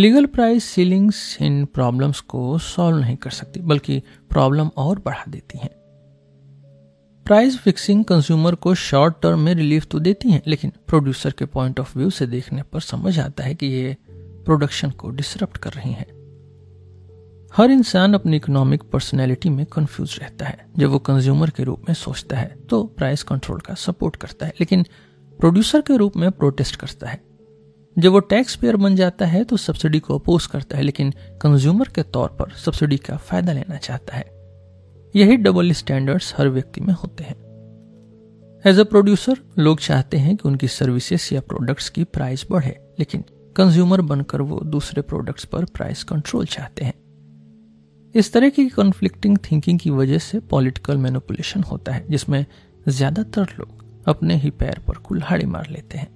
लीगल प्राइस सीलिंग्स इन प्रॉब्लम्स को सॉल्व नहीं कर सकती, बल्कि प्रॉब्लम और बढ़ा देती हैं। प्राइस फिक्सिंग कंज्यूमर को शॉर्ट टर्म में रिलीफ तो देती हैं, लेकिन प्रोड्यूसर के पॉइंट ऑफ़ व्यू से देखने पर समझ आता है कि ये प्रोडक्शन को डिसरप्ट कर रही हैं। हर इंसान अपनी इकोनॉमिक पर्सनैलिटी में कंफ्यूज रहता है, जब वो कंज्यूमर के रूप में सोचता है तो प्राइस कंट्रोल का सपोर्ट करता है, लेकिन प्रोड्यूसर के रूप में प्रोटेस्ट करता है। जब वो टैक्स पेयर बन जाता है तो सब्सिडी को अपोज करता है, लेकिन कंज्यूमर के तौर पर सब्सिडी का फ़ायदा लेना चाहता है। यही डबल स्टैंडर्ड्स हर व्यक्ति में होते हैं। एज अ प्रोड्यूसर लोग चाहते हैं कि उनकी सर्विसेस या प्रोडक्ट्स की प्राइस बढ़े, लेकिन कंज्यूमर बनकर वो दूसरे प्रोडक्ट्स पर प्राइस कंट्रोल चाहते हैं। इस तरह की कॉन्फ्लिक्टिंग थिंकिंग की वजह से पॉलिटिकल मैनिपुलेशन होता है, जिसमें ज़्यादातर लोग अपने ही पैर पर कुल्हाड़ी मार लेते हैं।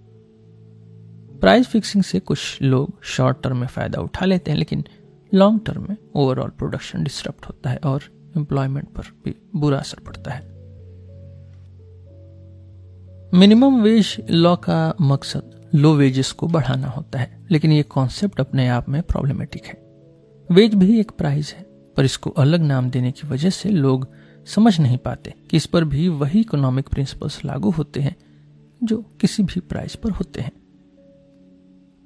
प्राइस फिक्सिंग से कुछ लोग शॉर्ट टर्म में फ़ायदा उठा लेते हैं, लेकिन लॉन्ग टर्म में ओवरऑल प्रोडक्शन डिस्टर्ब होता है और एम्प्लॉयमेंट पर भी बुरा असर पड़ता है। मिनिमम वेज लॉ का मकसद लो वेजेस को बढ़ाना होता है, लेकिन ये कॉन्सेप्ट अपने आप में प्रॉब्लमेटिक है। वेज भी एक प्राइस है, पर इसको अलग नाम देने की वजह से लोग समझ नहीं पाते कि इस पर भी वही इकोनॉमिक प्रिंसिपल्स लागू होते हैं जो किसी भी प्राइस पर होते हैं।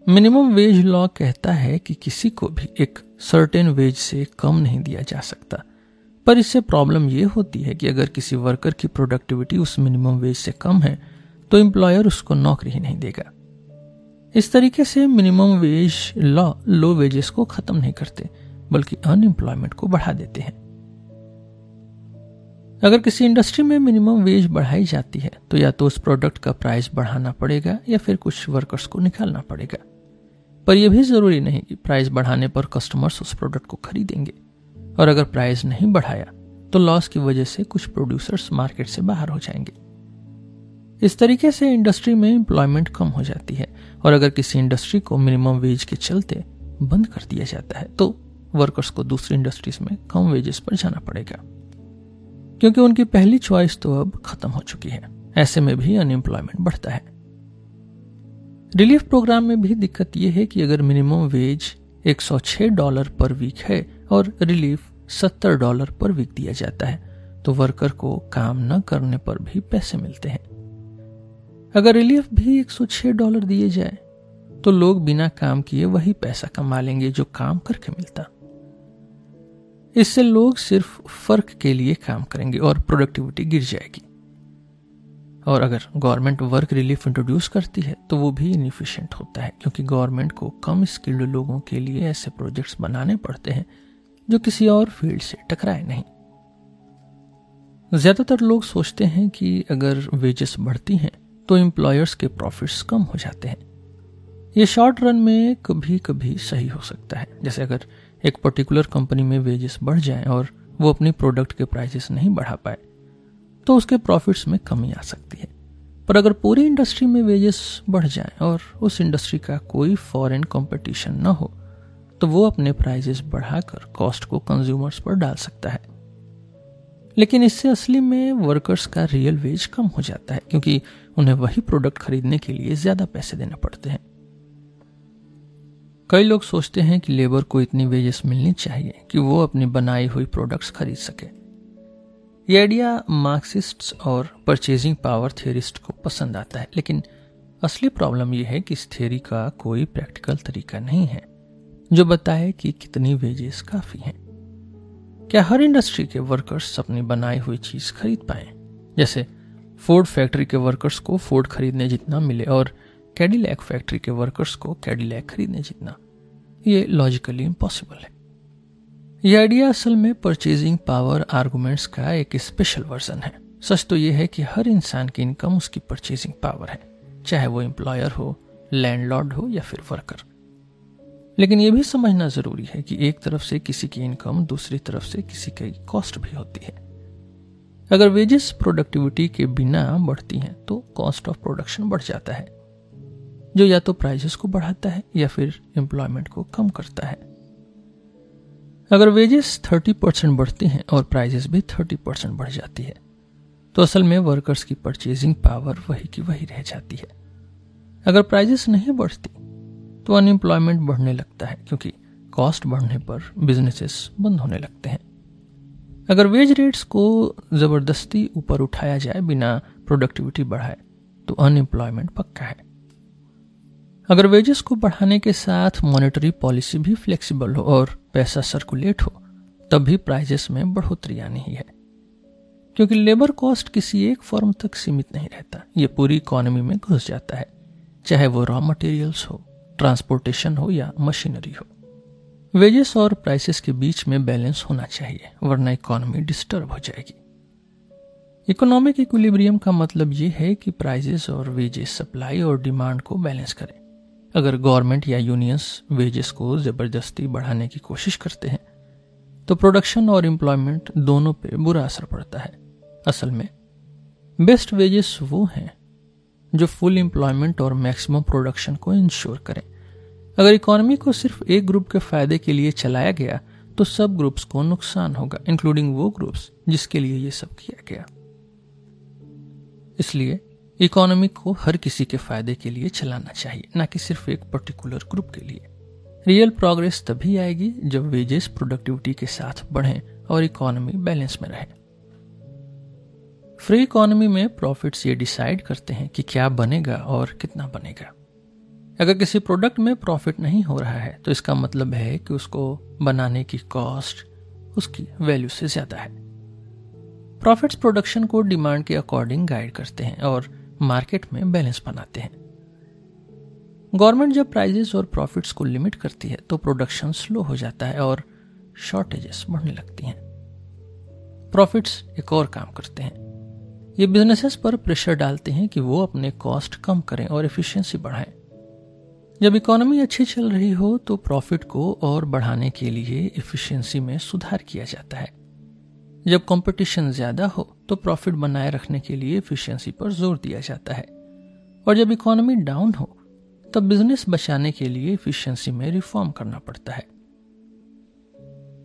मिनिमम वेज लॉ कहता है कि किसी को भी एक सर्टेन वेज से कम नहीं दिया जा सकता। पर इससे प्रॉब्लम यह होती है कि अगर किसी वर्कर की प्रोडक्टिविटी उस मिनिमम वेज से कम है तो एम्प्लॉयर उसको नौकरी ही नहीं देगा। इस तरीके से minimum wage law low wages को खत्म नहीं करते, बल्कि अनएम्प्लॉयमेंट को बढ़ा देते हैं। अगर किसी इंडस्ट्री में मिनिमम वेज बढ़ाई जाती है तो या तो उस प्रोडक्ट का प्राइस बढ़ाना पड़ेगा या फिर कुछ वर्कर्स को निकालना पड़ेगा। पर यह भी ज़रूरी नहीं कि प्राइस बढ़ाने पर कस्टमर्स उस प्रोडक्ट को खरीदेंगे। और अगर प्राइस नहीं बढ़ाया तो लॉस की वजह से कुछ प्रोड्यूसर्स मार्केट से बाहर हो जाएँगे। इस तरीके से इंडस्ट्री में एम्प्लॉयमेंट कम हो जाती है और अगर किसी इंडस्ट्री को मिनिमम वेज के चलते बंद कर दिया जाता है तो वर्कर्स को दूसरी इंडस्ट्रीज़ में कम वेजेस पर जाना पड़ेगा। क्योंकि उनकी पहली चॉइस तो अब खत्म हो चुकी है। ऐसे में भी अनएम्प्लॉयमेंट बढ़ता है। रिलीफ प्रोग्राम में भी दिक्कत यह है कि अगर मिनिमम वेज 106 डॉलर पर वीक है और रिलीफ 70 डॉलर पर वीक दिया जाता है तो वर्कर को काम न करने पर भी पैसे मिलते हैं। अगर रिलीफ भी 106 डॉलर दिए जाए तो लोग बिना काम किए वही पैसा कमा लेंगे जो काम करके मिलता। इससे लोग सिर्फ़ फ़र्क के लिए काम करेंगे और प्रोडक्टिविटी गिर जाएगी। और अगर गवर्नमेंट वर्क रिलीफ इंट्रोड्यूस करती है तो वो भी इनिफिशियंट होता है, क्योंकि गवर्नमेंट को कम स्किल्ड लोगों के लिए ऐसे प्रोजेक्ट्स बनाने पड़ते हैं, जो किसी और फ़ील्ड से टकराए नहीं। ज़्यादातर लोग सोचते हैं कि अगर वेजेस बढ़ती हैं तो एम्प्लॉयर्स के प्रॉफिट्स कम हो जाते हैं। ये शॉर्ट रन में कभी कभी सही हो सकता है। जैसे अगर एक पर्टिकुलर कंपनी में वेजेस बढ़ जाए और वो अपनी प्रोडक्ट के प्राइसेस नहीं बढ़ा पाए तो उसके प्रॉफिट्स में कमी आ सकती है। पर अगर पूरी इंडस्ट्री में वेजेस बढ़ जाए और उस इंडस्ट्री का कोई फॉरेन कंपटीशन ना हो तो वो अपने प्राइजेस बढ़ाकर कॉस्ट को कंज्यूमर्स पर डाल सकता है। लेकिन इससे असली में वर्कर्स का रियल वेज कम हो जाता है, क्योंकि उन्हें वही प्रोडक्ट खरीदने के लिए ज़्यादा पैसे देने पड़ते हैं। कई लोग सोचते हैं कि लेबर को इतनी वेजेस मिलनी चाहिए कि वो अपनी बनाई हुई प्रोडक्ट्स खरीद सके। ये आइडिया मार्क्सिस्ट और परचेजिंग पावर थियरिस्ट को पसंद आता है, लेकिन असली प्रॉब्लम यह है कि इस थियरी का कोई प्रैक्टिकल तरीका नहीं है, जो बताए कि कितनी वेजेस काफ़ी हैं। क्या हर इंडस्ट्री के वर्कर्स अपनी बनाई हुई चीज़ खरीद पाए? जैसे फोर्ड फैक्ट्री के वर्कर्स को फोर्ड खरीदने जितना मिले और कैडिलैक फैक्ट्री के वर्कर्स को कैडिलैक खरीदने जितना। ये लॉजिकली इम्पॉसिबल है। ये आइडिया असल में परचेजिंग पावर आर्गूमेंट्स का एक स्पेशल वर्जन है। सच तो यह है कि हर इंसान की इनकम उसकी परचेजिंग पावर है, चाहे वो एम्प्लॉयर हो लैंडलॉर्ड हो या फिर वर्कर लेकिन यह भी समझना ज़रूरी है कि एक तरफ़ से किसी की इनकम दूसरी तरफ़ से किसी की कॉस्ट भी होती है। अगर वेजेस प्रोडक्टिविटी के बिना बढ़ती हैं तो कॉस्ट ऑफ़ प्रोडक्शन बढ़ जाता है, जो या तो प्राइजेस को बढ़ाता है या फिर एम्प्लॉयमेंट को कम करता है। अगर वेजेस 30 परसेंट बढ़ती हैं और प्राइजेस भी 30 परसेंट बढ़ जाती है तो असल में वर्कर्स की परचेजिंग पावर वही की वही रह जाती है। अगर प्राइजेस नहीं बढ़ती तो अनएम्प्लॉयमेंट बढ़ने लगता है, क्योंकि कॉस्ट बढ़ने पर बिजनेसेस बंद होने लगते हैं। अगर वेज रेट्स को ज़बरदस्ती ऊपर उठाया जाए बिना प्रोडक्टिविटी बढ़ाए तो अनएम्प्लॉयमेंट पक्का है। अगर वेजेस को बढ़ाने के साथ मॉनेटरी पॉलिसी भी फ्लेक्सिबल हो और पैसा सर्कुलेट हो तब भी प्राइजेस में बढ़ोतरी आनी ही है। क्योंकि लेबर कॉस्ट किसी एक फॉर्म तक सीमित नहीं रहता, ये पूरी इकोनॉमी में घुस जाता है, चाहे वो रॉ मटेरियल्स हो ट्रांसपोर्टेशन हो या मशीनरी हो। वेजेस और प्राइसेस के बीच में बैलेंस होना चाहिए, वरना इकोनॉमी डिस्टर्ब हो जाएगी। इकोनॉमिक इक्विलिब्रियम का मतलब ये है कि प्राइजेस और वेजेस सप्लाई और डिमांड को बैलेंस करें। अगर गवर्नमेंट या यूनियंस वेजेस को ज़बरदस्ती बढ़ाने की कोशिश करते हैं तो प्रोडक्शन और एम्प्लॉयमेंट दोनों पे बुरा असर पड़ता है। असल में बेस्ट वेजेस वो हैं जो फुल एम्प्लॉयमेंट और मैक्सिमम प्रोडक्शन को इंश्योर करें। अगर इकोनॉमी को सिर्फ़ एक ग्रुप के फ़ायदे के लिए चलाया गया तो सब ग्रुप्स को नुकसान होगा इंक्लूडिंग वो ग्रुप्स जिसके लिए ये सब किया गया। इसलिए इकोनॉमी को हर किसी के फ़ायदे के लिए चलाना चाहिए, ना कि सिर्फ़ एक पर्टिकुलर ग्रुप के लिए। रियल प्रोग्रेस तभी आएगी जब वेजेस प्रोडक्टिविटी के साथ बढ़े और इकोनॉमी बैलेंस में रहे। फ्री इकोनॉमी में प्रॉफिट्स ये डिसाइड करते हैं कि क्या बनेगा और कितना बनेगा। अगर किसी प्रोडक्ट में प्रॉफिट नहीं हो रहा है तो इसका मतलब है कि उसको बनाने की कॉस्ट उसकी वैल्यू से ज़्यादा है। प्रॉफिट्स प्रोडक्शन को डिमांड के अकॉर्डिंग गाइड करते हैं और मार्केट में बैलेंस बनाते हैं। गवर्नमेंट जब प्राइजेस और प्रॉफिट्स को लिमिट करती है तो प्रोडक्शन स्लो हो जाता है और शॉर्टेजेस बढ़ने लगती हैं। प्रॉफिट्स एक और काम करते हैं। ये बिजनेसेस पर प्रेशर डालते हैं कि वो अपने कॉस्ट कम करें और एफिशिएंसी बढ़ाएँ। जब इकोनॉमी अच्छी चल रही हो तो प्रॉफिट को और बढ़ाने के लिए एफिशिएंसी में सुधार किया जाता है। जब कंपटीशन ज़्यादा हो तो प्रॉफिट बनाए रखने के लिए एफिशिएंसी पर ज़ोर दिया जाता है। और जब इकोनॉमी डाउन हो, तब बिज़नेस बचाने के लिए एफिशिएंसी में रिफॉर्म करना पड़ता है।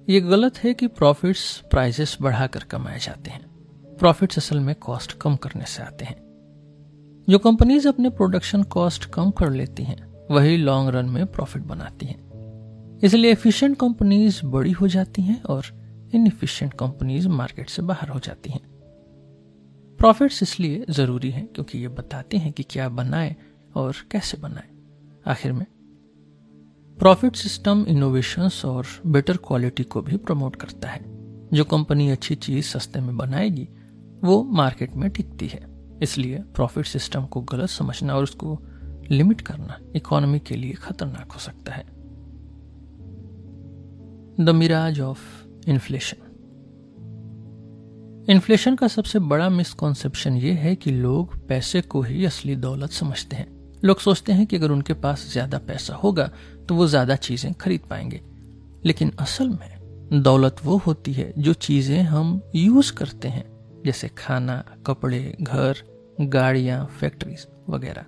ये गलत है कि प्रॉफिट्स प्राइसेस बढ़ाकर कमाए जाते हैं। प्रॉफिट्स असल में कॉस्ट कम करने से आते हैं। जो कंपनीज़ अपने प्रोडक्शन कॉस्ट कम कर लेती हैं, वही लॉन्ग रन में प्रॉफिट बनाती हैं। इसलिए एफिशिएंट कंपनीज़ बड़ी हो जाती हैं और इनफिशियंट कंपनीज़ मार्केट से बाहर हो जाती हैं। प्रॉफिट्स इसलिए ज़रूरी हैं क्योंकि ये बताते हैं कि क्या बनाए और कैसे बनाए। आखिर में प्रॉफिट सिस्टम इनोवेशंस और बेटर क्वालिटी को भी प्रमोट करता है। जो कंपनी अच्छी चीज़ सस्ते में बनाएगी, वो मार्केट में टिकती है। इसलिए प्रॉफिट सिस्टम को गलत समझना और उसको लिमिट करना इकोनॉमी के लिए खतरनाक हो सकता है। The mirage of inflation inflation का सबसे बड़ा मिसकॉन्सेप्शन ये है कि लोग पैसे को ही असली दौलत समझते हैं। लोग सोचते हैं कि अगर उनके पास ज़्यादा पैसा होगा तो वो ज़्यादा चीज़ें खरीद पाएँगे। लेकिन असल में, दौलत वो होती है जो चीज़ें हम यूज़ करते हैं, जैसे खाना, कपड़े, घर, गाड़ियाँ फैक्ट्रीज वगैरह।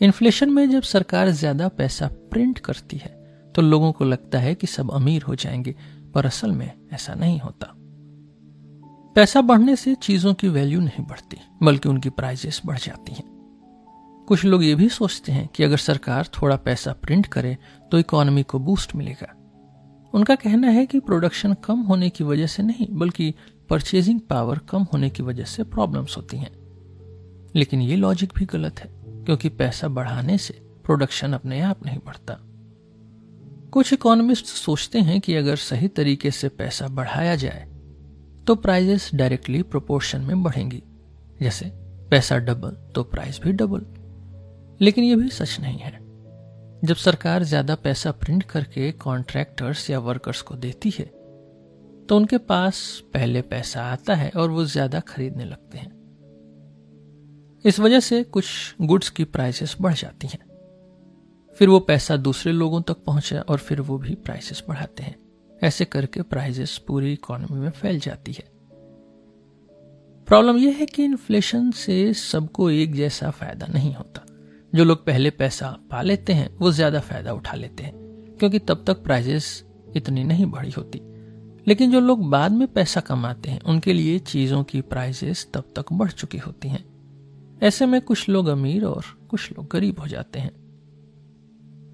इन्फ्लेशन में जब सरकार ज़्यादा पैसा प्रिंट करती है तो लोगों को लगता है कि सब अमीर हो जाएँगे, पर असल में ऐसा नहीं होता। पैसा बढ़ने से चीज़ों की वैल्यू नहीं बढ़ती, बल्कि उनकी प्राइजेस बढ़ जाती हैं। कुछ लोग ये भी सोचते हैं कि अगर सरकार थोड़ा पैसा प्रिंट करे तो इकोनॉमी को बूस्ट मिलेगा। उनका कहना है कि प्रोडक्शन कम होने की वजह से नहीं, बल्कि परचेजिंग पावर कम होने की वजह से प्रॉब्लम्स होती हैं। लेकिन ये लॉजिक भी गलत है, क्योंकि पैसा बढ़ाने से प्रोडक्शन अपने आप नहीं बढ़ता। कुछ इकोनॉमिस्ट सोचते हैं कि अगर सही तरीके से पैसा बढ़ाया जाए तो प्राइजेस डायरेक्टली प्रोपोर्शन में बढ़ेंगी। जैसे पैसा डबल तो प्राइस भी डबल लेकिन यह भी सच नहीं है। जब सरकार ज़्यादा पैसा प्रिंट करके कॉन्ट्रैक्टर्स या वर्कर्स को देती है तो उनके पास पहले पैसा आता है और वो ज़्यादा खरीदने लगते हैं। इस वजह से कुछ गुड्स की प्राइसेस बढ़ जाती हैं। फिर वो पैसा दूसरे लोगों तक पहुँचा और फिर वो भी प्राइसेस बढ़ाते हैं। ऐसे करके प्राइजेस पूरी इकोनॉमी में फैल जाती है। प्रॉब्लम यह है कि इन्फ्लेशन से सबको एक जैसा फ़ायदा नहीं होता। जो लोग पहले पैसा पा लेते हैं, वो ज़्यादा फ़ायदा उठा लेते हैं, क्योंकि तब तक प्राइजेस इतनी नहीं बढ़ी होती। लेकिन जो लोग बाद में पैसा कमाते हैं, उनके लिए चीज़ों की प्राइजेस तब तक बढ़ चुकी होती हैं। ऐसे में कुछ लोग अमीर और कुछ लोग गरीब हो जाते हैं।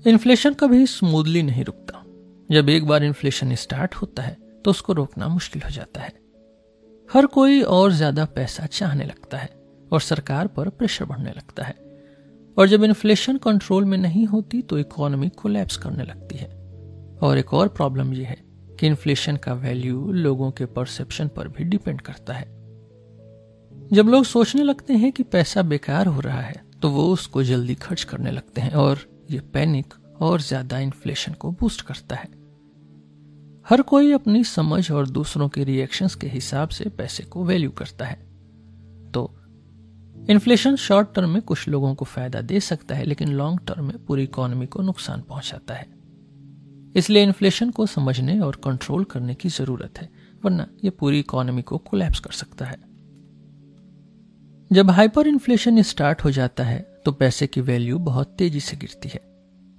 इन्फ्लेशन कभी स्मूथली नहीं रुकता। जब एक बार इन्फ्लेशन स्टार्ट होता है तो उसको रोकना मुश्किल हो जाता है। हर कोई और ज़्यादा पैसा चाहने लगता है और सरकार पर प्रेशर बढ़ने लगता है। और जब इन्फ्लेशन कंट्रोल में नहीं होती तो इकोनॉमी कोलैप्स करने लगती है। और एक और प्रॉब्लम यह है कि इन्फ्लेशन का वैल्यू लोगों के परसेप्शन पर भी डिपेंड करता है। जब लोग सोचने लगते हैं कि पैसा बेकार हो रहा है तो वो उसको जल्दी खर्च करने लगते हैं और ये पैनिक और ज़्यादा इन्फ्लेशन को बूस्ट करता है। हर कोई अपनी समझ और दूसरों के रिएक्शंस के हिसाब से पैसे को वैल्यू करता है। तो इन्फ्लेशन शॉर्ट टर्म में कुछ लोगों को फ़ायदा दे सकता है, लेकिन लॉन्ग टर्म में पूरी इकोनॉमी को नुकसान पहुंचाता है। इसलिए इन्फ्लेशन को समझने और कंट्रोल करने की ज़रूरत है, वरना यह पूरी इकोनॉमी को कोलैप्स कर सकता है। जब हाइपर इन्फ्लेशन स्टार्ट हो जाता है तो पैसे की वैल्यू बहुत तेज़ी से गिरती है।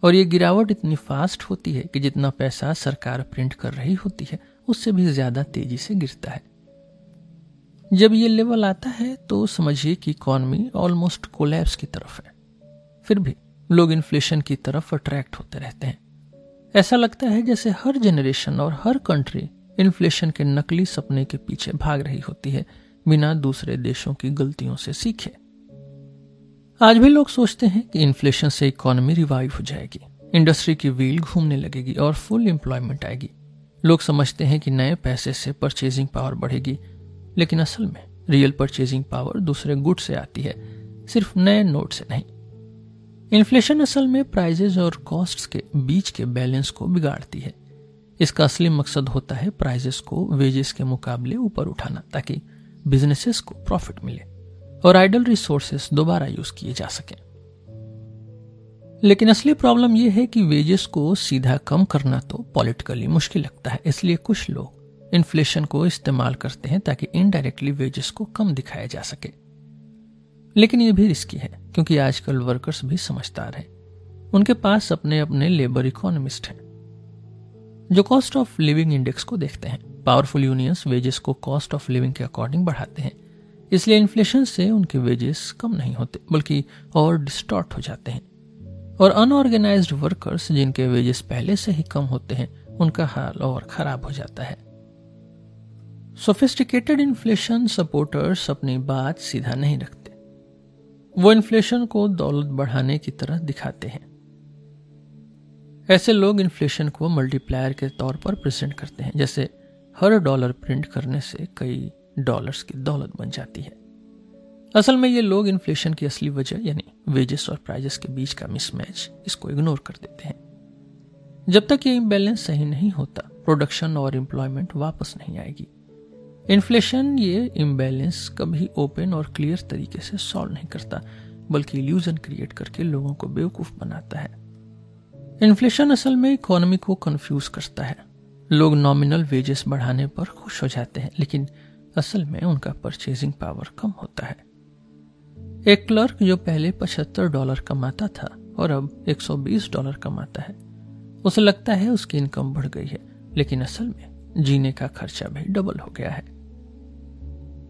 और ये गिरावट इतनी फास्ट होती है कि जितना पैसा सरकार प्रिंट कर रही होती है, उससे भी ज़्यादा तेज़ी से गिरता है। जब ये लेवल आता है तो समझिए कि इकॉनमी ऑलमोस्ट कोलैप्स की तरफ़ है। फिर भी लोग इन्फ्लेशन की तरफ़ अट्रैक्ट होते रहते हैं। ऐसा लगता है जैसे हर जनरेशन और हर कंट्री इन्फ्लेशन के नकली सपने के पीछे भाग रही होती है, बिना दूसरे देशों की गलतियों से सीखे। आज भी लोग सोचते हैं कि इन्फ्लेशन से इकोनॉमी रिवाइव हो जाएगी। इंडस्ट्री की व्हील घूमने लगेगी और फुल एम्प्लॉयमेंट आएगी। लोग समझते हैं कि नए पैसे से परचेजिंग पावर बढ़ेगी, लेकिन असल में रियल परचेजिंग पावर दूसरे गुड से आती है, सिर्फ़ नए नोट से नहीं। इन्फ्लेशन असल में प्राइजेस और कॉस्ट्स के बीच के बैलेंस को बिगाड़ती है। इसका असली मकसद होता है प्राइजेस को वेजेस के मुकाबले ऊपर उठाना, ताकि बिजनेसेस को प्रॉफिट मिले। और आइडल रिसोर्सेस दोबारा यूज़ किए जा सके। लेकिन असली प्रॉब्लम यह है कि वेजेस को सीधा कम करना तो पॉलिटिकली मुश्किल लगता है, इसलिए कुछ लोग इन्फ्लेशन को इस्तेमाल करते हैं ताकि इनडायरेक्टली वेजेस को कम दिखाया जा सके। लेकिन यह भी रिस्की है, क्योंकि आजकल वर्कर्स भी समझदार हैं। उनके पास अपने अपने लेबर इकोनॉमिस्ट हैं, जो कॉस्ट ऑफ़ लिविंग इंडेक्स को देखते हैं। पावरफुल यूनियंस वेजेस को कॉस्ट ऑफ़ लिविंग के अकॉर्डिंग बढ़ाते हैं। इसलिए इन्फ्लेशन से उनके वेजेस कम नहीं होते, बल्कि और डिस्टॉर्ट हो जाते हैं। और अनऑर्गेनाइज्ड वर्कर्स जिनके वेजेस पहले से ही कम होते हैं, उनका हाल और खराब हो जाता है। सोफिस्टिकेटेड इन्फ्लेशन सपोर्टर्स अपनी बात सीधा नहीं रखते। वो इन्फ्लेशन को दौलत बढ़ाने की तरह दिखाते हैं। ऐसे लोग इन्फ्लेशन को मल्टीप्लायर के तौर पर प्रेजेंट करते हैं, जैसे हर डॉलर प्रिंट करने से कई डॉलर्स की दौलत बन जाती है। असल में ये लोग इन्फ्लेशन की असली वजह, यानी वेजेस और प्राइजेस के बीच का मिसमैच इसको इग्नोर कर देते हैं। जब तक ये इम्बेलेंस सही नहीं होता प्रोडक्शन और एम्प्लॉयमेंट वापस नहीं आएगी। इन्फ्लेशन ये इम्बैलेंस कभी ओपन और क्लियर तरीके से सॉल्व नहीं करता, बल्कि इल्यूजन क्रिएट करके लोगों को बेवकूफ़ बनाता है। इन्फ्लेशन असल में इकोनॉमी को कंफ्यूज करता है। लोग नॉमिनल वेजेस बढ़ाने पर खुश हो जाते हैं, लेकिन असल में उनका परचेजिंग पावर कम होता है। एक क्लर्क जो पहले 75 डॉलर कमाता था और अब 120 डॉलर कमाता है, उसे लगता है उसकी इनकम बढ़ गई है, लेकिन असल में जीने का खर्चा भी डबल हो गया है।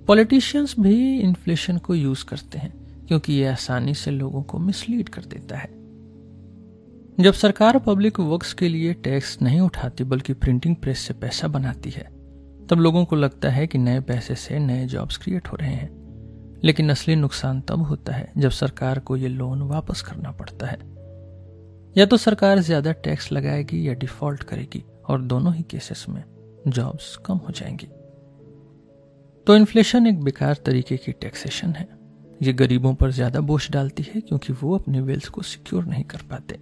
पॉलिटिशियंस भी इन्फ्लेशन को यूज़ करते हैं, क्योंकि यह आसानी से लोगों को मिसलीड कर देता है। जब सरकार पब्लिक वर्क्स के लिए टैक्स नहीं उठाती, बल्कि प्रिंटिंग प्रेस से पैसा बनाती है तब लोगों को लगता है कि नए पैसे से नए जॉब्स क्रिएट हो रहे हैं। लेकिन असली नुकसान तब होता है जब सरकार को ये लोन वापस करना पड़ता है। या तो सरकार ज़्यादा टैक्स लगाएगी या डिफ़ॉल्ट करेगी, और दोनों ही केसेस में जॉब्स कम हो जाएँगी। तो इन्फ्लेशन एक बेकार तरीके की टैक्सेशन है। ये गरीबों पर ज़्यादा बोझ डालती है क्योंकि वो अपने वेल्थ को सिक्योर नहीं कर पाते।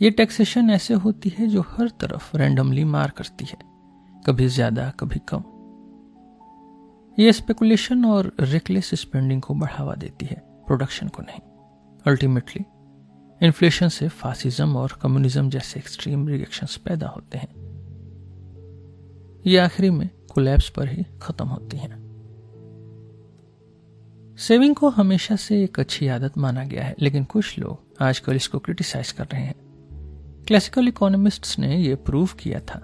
ये टैक्सेशन ऐसे होती है जो हर तरफ़ रैंडमली मार करती है। कभी ज़्यादा, कभी कम। ये स्पेकुलेशन और रेकलेस स्पेंडिंग को बढ़ावा देती है प्रोडक्शन को नहीं। अल्टीमेटली इन्फ्लेशन से फासिज्म और कम्युनिज्म जैसे एक्सट्रीम रिएक्शंस पैदा होते हैं। ये आखिरी में कोलैप्स पर ही खत्म होती हैं। सेविंग को हमेशा से एक अच्छी आदत माना गया है, लेकिन कुछ लोग आजकल इसको क्रिटिसाइज कर रहे हैं। क्लासिकल इकोनॉमिस्ट्स ने यह प्रूव किया था।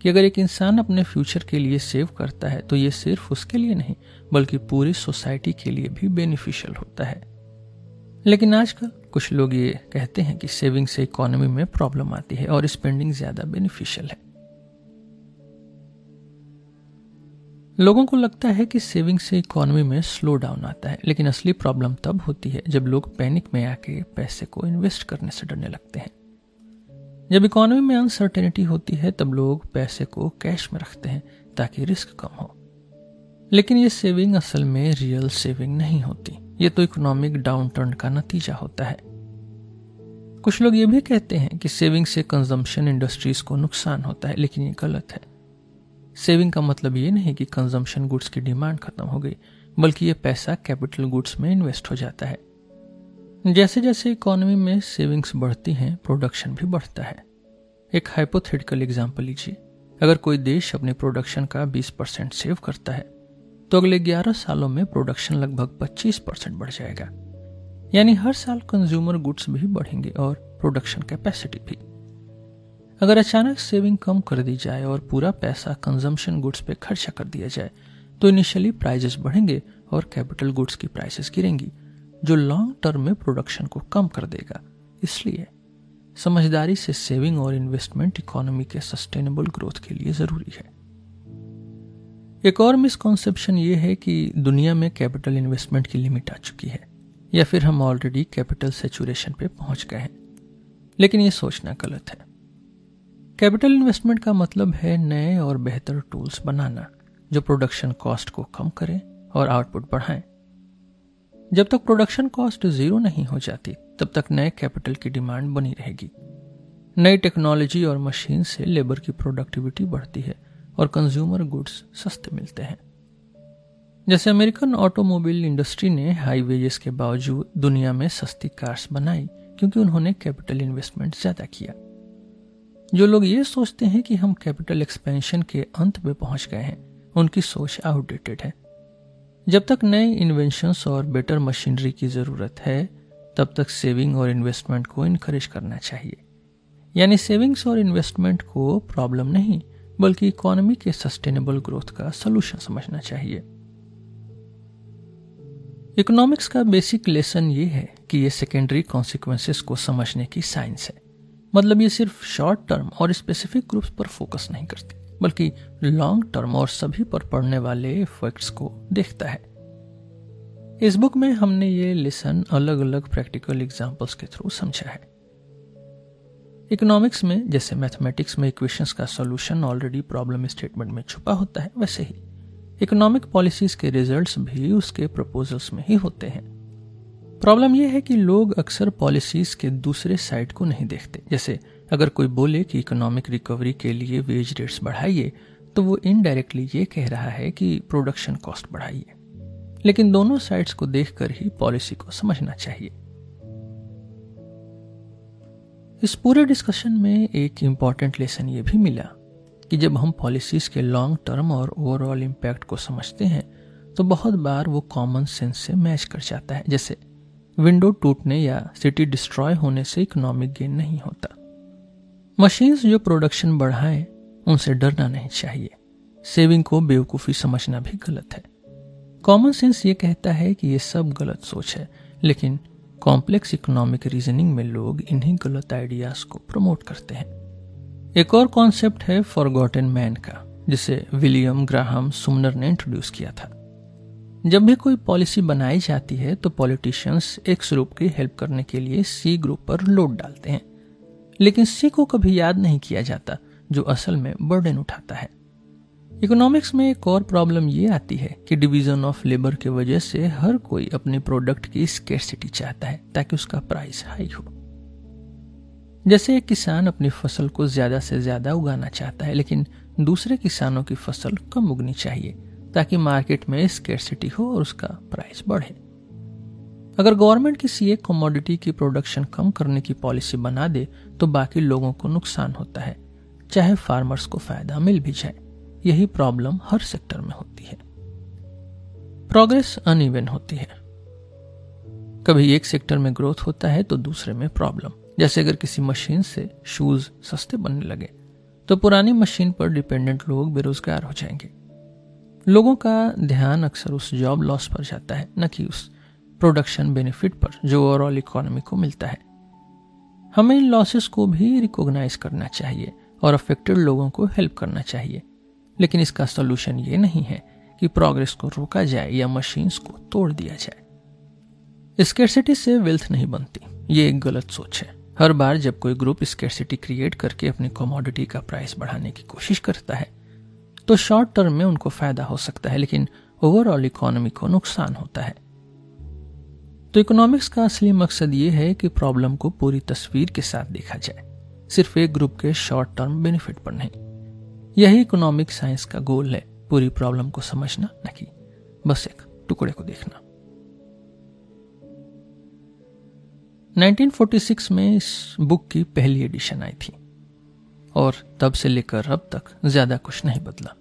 कि अगर एक इंसान अपने फ्यूचर के लिए सेव करता है तो ये सिर्फ़ उसके लिए नहीं, बल्कि पूरी सोसाइटी के लिए भी बेनिफिशियल होता है। लेकिन आजकल कुछ लोग ये कहते हैं कि सेविंग से इकोनॉमी में प्रॉब्लम आती है और स्पेंडिंग ज़्यादा बेनिफिशियल है। लोगों को लगता है कि सेविंग से इकोनॉमी में स्लो डाउन आता है, लेकिन असली प्रॉब्लम तब होती है जब लोग पैनिक में आके पैसे को इन्वेस्ट करने से डरने लगते हैं। जब इकोनॉमी में अनसर्टेनिटी होती है, तब लोग पैसे को कैश में रखते हैं ताकि रिस्क कम हो। लेकिन ये सेविंग असल में रियल सेविंग नहीं होती। ये तो इकोनॉमिक डाउन टर्न का नतीजा होता है। कुछ लोग ये भी कहते हैं कि सेविंग से कंजम्पशन इंडस्ट्रीज़ को नुकसान होता है, लेकिन ये गलत है। सेविंग का मतलब ये नहीं कि कंजम्पशन गुड्स की डिमांड खत्म हो गई, बल्कि ये पैसा कैपिटल गुड्स में इन्वेस्ट हो जाता है। जैसे जैसे इकोनॉमी में सेविंग्स बढ़ती हैं प्रोडक्शन भी बढ़ता है। एक हाइपोथेटिकल एग्ज़ाम्पल लीजिए। अगर कोई देश अपने प्रोडक्शन का 20 परसेंट सेव करता है तो अगले 11 सालों में प्रोडक्शन लगभग 25 परसेंट बढ़ जाएगा। यानी हर साल कंज्यूमर गुड्स भी बढ़ेंगे और प्रोडक्शन कैपेसिटी भी। अगर अचानक सेविंग कम कर दी जाए और पूरा पैसा कंजम्पशन गुड्स पे खर्चा कर दिया जाए तो इनिशियली प्राइजेस बढ़ेंगे और कैपिटल गुड्स की प्राइसेस गिरेंगी। जो लॉन्ग टर्म में प्रोडक्शन को कम कर देगा। इसलिए समझदारी से सेविंग और इन्वेस्टमेंट इकोनॉमी के सस्टेनेबल ग्रोथ के लिए ज़रूरी है। एक और मिसकॉन्सेप्शन ये है कि दुनिया में कैपिटल इन्वेस्टमेंट की लिमिट आ चुकी है, या फिर हम ऑलरेडी कैपिटल सेचुरेशन पे पहुँच गए हैं। लेकिन ये सोचना गलत है। कैपिटल इन्वेस्टमेंट का मतलब है नए और बेहतर टूल्स बनाना, जो प्रोडक्शन कॉस्ट को कम करें और आउटपुट बढ़ाएँ। जब तक प्रोडक्शन कॉस्ट ज़ीरो नहीं हो जाती, तब तक नए कैपिटल की डिमांड बनी रहेगी। नई टेक्नोलॉजी और मशीन से लेबर की प्रोडक्टिविटी बढ़ती है और कंज्यूमर गुड्स सस्ते मिलते हैं। जैसे अमेरिकन ऑटोमोबाइल इंडस्ट्री ने हाई वेजेस के बावजूद दुनिया में सस्ती कार्स बनाई, क्योंकि उन्होंने कैपिटल इन्वेस्टमेंट ज़्यादा किया। जो लोग ये सोचते हैं कि हम कैपिटल एक्सपेंशन के अंत में पहुँच गए हैं, उनकी सोच आउटडेटेड है। जब तक नए इन्वेंशंस और बेटर मशीनरी की ज़रूरत है, तब तक सेविंग और इन्वेस्टमेंट को इनकरेज करना चाहिए। यानी सेविंग्स और इन्वेस्टमेंट को प्रॉब्लम नहीं, बल्कि इकोनॉमी के सस्टेनेबल ग्रोथ का सोल्यूशन समझना चाहिए। इकोनॉमिक्स का बेसिक लेसन ये है कि ये सेकेंडरी कॉन्सिक्वेंसेस को समझने की साइंस है। मतलब ये सिर्फ़ शॉर्ट टर्म और स्पेसिफिक ग्रुप्स पर फोकस नहीं करती। बल्कि लॉन्ग टर्म और सभी पर पड़ने वाले इफेक्ट्स को देखता है। इस बुक में हमने ये लेसन अलग अलग प्रैक्टिकल एग्जाम्पल्स के थ्रू समझा है। इकोनॉमिक्स में जैसे मैथमेटिक्स में इक्वेशंस का सॉल्यूशन ऑलरेडी प्रॉब्लम स्टेटमेंट में छुपा होता है, वैसे ही इकोनॉमिक पॉलिसीज़ के रिजल्ट्स भी उसके प्रपोजल्स में ही होते हैं। प्रॉब्लम यह है कि लोग अक्सर पॉलिसीज़ के दूसरे साइड को नहीं देखते, जैसे अगर कोई बोले कि इकोनॉमिक रिकवरी के लिए वेज रेट्स बढ़ाइए तो वो इनडायरेक्टली ये कह रहा है कि प्रोडक्शन कॉस्ट बढ़ाइए। लेकिन दोनों साइड्स को देखकर ही पॉलिसी को समझना चाहिए। इस पूरे डिस्कशन में एक इंपॉर्टेंट लेसन ये भी मिला कि जब हम पॉलिसीज़ के लॉन्ग टर्म और ओवरऑल इम्पैक्ट को समझते हैं तो बहुत बार वो कॉमन सेंस से मैच कर जाता है। जैसे विंडो टूटने या सिटी डिस्ट्रॉय होने से इकोनॉमिक गेन नहीं होता। मशीन्स जो प्रोडक्शन बढ़ाएँ, उनसे डरना नहीं चाहिए। सेविंग को बेवकूफ़ी समझना भी गलत है। कॉमन सेंस ये कहता है कि ये सब गलत सोच है, लेकिन कॉम्प्लेक्स इकोनॉमिक रीजनिंग में लोग इन्हीं गलत आइडियाज़ को प्रमोट करते हैं। एक और कॉन्सेप्ट है फॉरगॉटन मैन का, जिसे विलियम ग्राहम सुमनर ने इंट्रोड्यूस किया था। जब भी कोई पॉलिसी बनाई जाती है तो पॉलिटिशियंस एक्स ग्रुप की हेल्प करने के लिए सी ग्रुप पर लोड डालते हैं। लेकिन सी को कभी याद नहीं किया जाता, जो असल में बर्डन उठाता है। इकोनॉमिक्स में एक और प्रॉब्लम ये आती है कि डिवीज़न ऑफ़ लेबर के वजह से हर कोई अपने प्रोडक्ट की स्केर्सिटी चाहता है, ताकि उसका प्राइस हाई हो। जैसे एक किसान अपनी फ़सल को ज़्यादा से ज़्यादा उगाना चाहता है, लेकिन दूसरे किसानों की फ़सल कम उगनी चाहिए, ताकि मार्केट में स्केर्सिटी हो और उसका प्राइस बढ़े। अगर गवर्नमेंट किसी एक कमोडिटी की प्रोडक्शन कम करने की पॉलिसी बना दे तो बाकी लोगों को नुकसान होता है, चाहे फार्मर्स को फ़ायदा मिल भी जाए। यही प्रॉब्लम हर सेक्टर में होती है। प्रोग्रेस अनइवन होती है। कभी एक सेक्टर में ग्रोथ होता है तो दूसरे में प्रॉब्लम जैसे अगर किसी मशीन से शूज़ सस्ते बनने लगे तो पुरानी मशीन पर डिपेंडेंट लोग बेरोजगार हो जाएँगे। लोगों का ध्यान अक्सर उस जॉब लॉस पर जाता है, न कि उस प्रोडक्शन बेनिफिट पर, जो ओवरऑल इकोनॉमी को मिलता है। हमें इन लॉसेस को भी रिकॉग्नाइज करना चाहिए और अफेक्टेड लोगों को हेल्प करना चाहिए। लेकिन इसका सोल्यूशन ये नहीं है कि प्रोग्रेस को रोका जाए या मशीन्स को तोड़ दिया जाए। स्केर्सिटी से वेल्थ नहीं बनती, ये एक गलत सोच है। हर बार जब कोई ग्रुप स्केरसिटी क्रिएट करके अपनी कमोडिटी का प्राइस बढ़ाने की कोशिश करता है तो शॉर्ट टर्म में उनको फ़ायदा हो सकता है, लेकिन ओवरऑल इकोनॉमी को नुकसान होता है। तो इकोनॉमिक्स का असली मकसद ये है कि प्रॉब्लम को पूरी तस्वीर के साथ देखा जाए। सिर्फ़ एक ग्रुप के शॉर्ट टर्म बेनिफिट पर नहीं। यही इकोनॉमिक साइंस का गोल है, पूरी प्रॉब्लम को समझना, न कि बस एक टुकड़े को देखना। 1946 में इस बुक की पहली एडिशन आई थी, और तब से लेकर अब तक ज़्यादा कुछ नहीं बदला।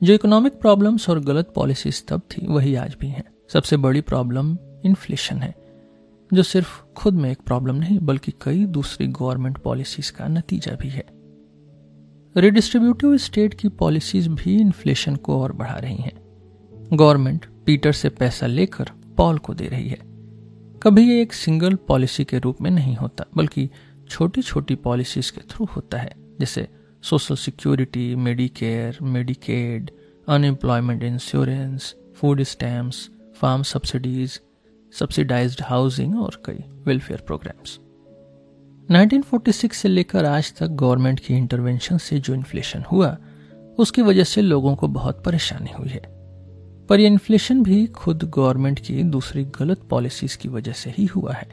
जो इकोनॉमिक प्रॉब्लम्स और गलत पॉलिसीज़ तब थी, वही आज भी हैं। सबसे बड़ी प्रॉब्लम इन्फ्लेशन है, जो सिर्फ़ खुद में एक प्रॉब्लम नहीं, बल्कि कई दूसरी गवर्नमेंट पॉलिसीज़ का नतीजा भी है। रिडिस्ट्रीब्यूटिव स्टेट की पॉलिसीज़ भी इन्फ्लेशन को और बढ़ा रही हैं। गवर्नमेंट पीटर से पैसा लेकर पॉल को दे रही है। कभी ये एक सिंगल पॉलिसी के रूप में नहीं होता, बल्कि छोटी छोटी पॉलिसीज़ के थ्रू होता है, जैसे social security Medicare Medicaid unemployment insurance food stamps farm subsidies subsidized housing और कई वेलफेयर प्रोग्राम्स 1946 से लेकर आज तक गवर्नमेंट की इंटरवेंशन से जो इन्फ्लेशन हुआ, उसकी वजह से लोगों को बहुत परेशानी हुई है। पर यह इन्फ्लेशन भी खुद गवर्नमेंट की दूसरी गलत पॉलिसीज़ की वजह से ही हुआ है।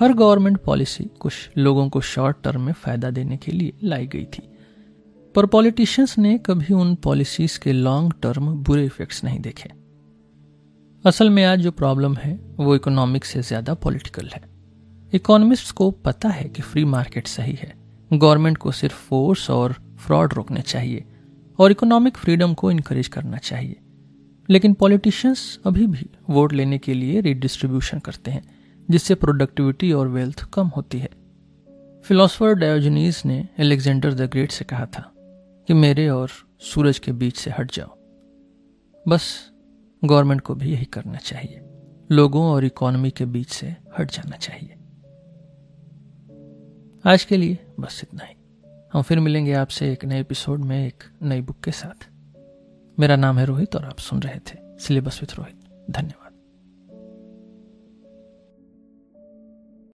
हर गवर्नमेंट पॉलिसी कुछ लोगों को शॉर्ट टर्म में फ़ायदा देने के लिए लाई गई थी। पर पॉलिटिशियंस ने कभी उन पॉलिसीज़ के लॉन्ग टर्म बुरे इफेक्ट्स नहीं देखे। असल में आज जो प्रॉब्लम है, वो इकोनॉमिक से ज़्यादा पॉलिटिकल है। इकोनॉमिस्ट को पता है कि फ्री मार्केट सही है। गवर्नमेंट को सिर्फ़ फोर्स और फ्रॉड रोकने चाहिए और इकोनॉमिक फ्रीडम को इनकरेज करना चाहिए। लेकिन पॉलिटिशियंस अभी भी वोट लेने के लिए रिडिस्ट्रीब्यूशन करते हैं, जिससे प्रोडक्टिविटी और वेल्थ कम होती है। फिलोसफर डायोजनीस ने एलेक्जेंडर द ग्रेट से कहा था कि मेरे और सूरज के बीच से हट जाओ। बस गवर्नमेंट को भी यही करना चाहिए। लोगों और इकोनॉमी के बीच से हट जाना चाहिए। आज के लिए बस इतना ही। हम फिर मिलेंगे आपसे एक नए एपिसोड में एक नई बुक के साथ। मेरा नाम है रोहित और आप सुन रहे थे सिलेबस विथ रोहित। धन्यवाद।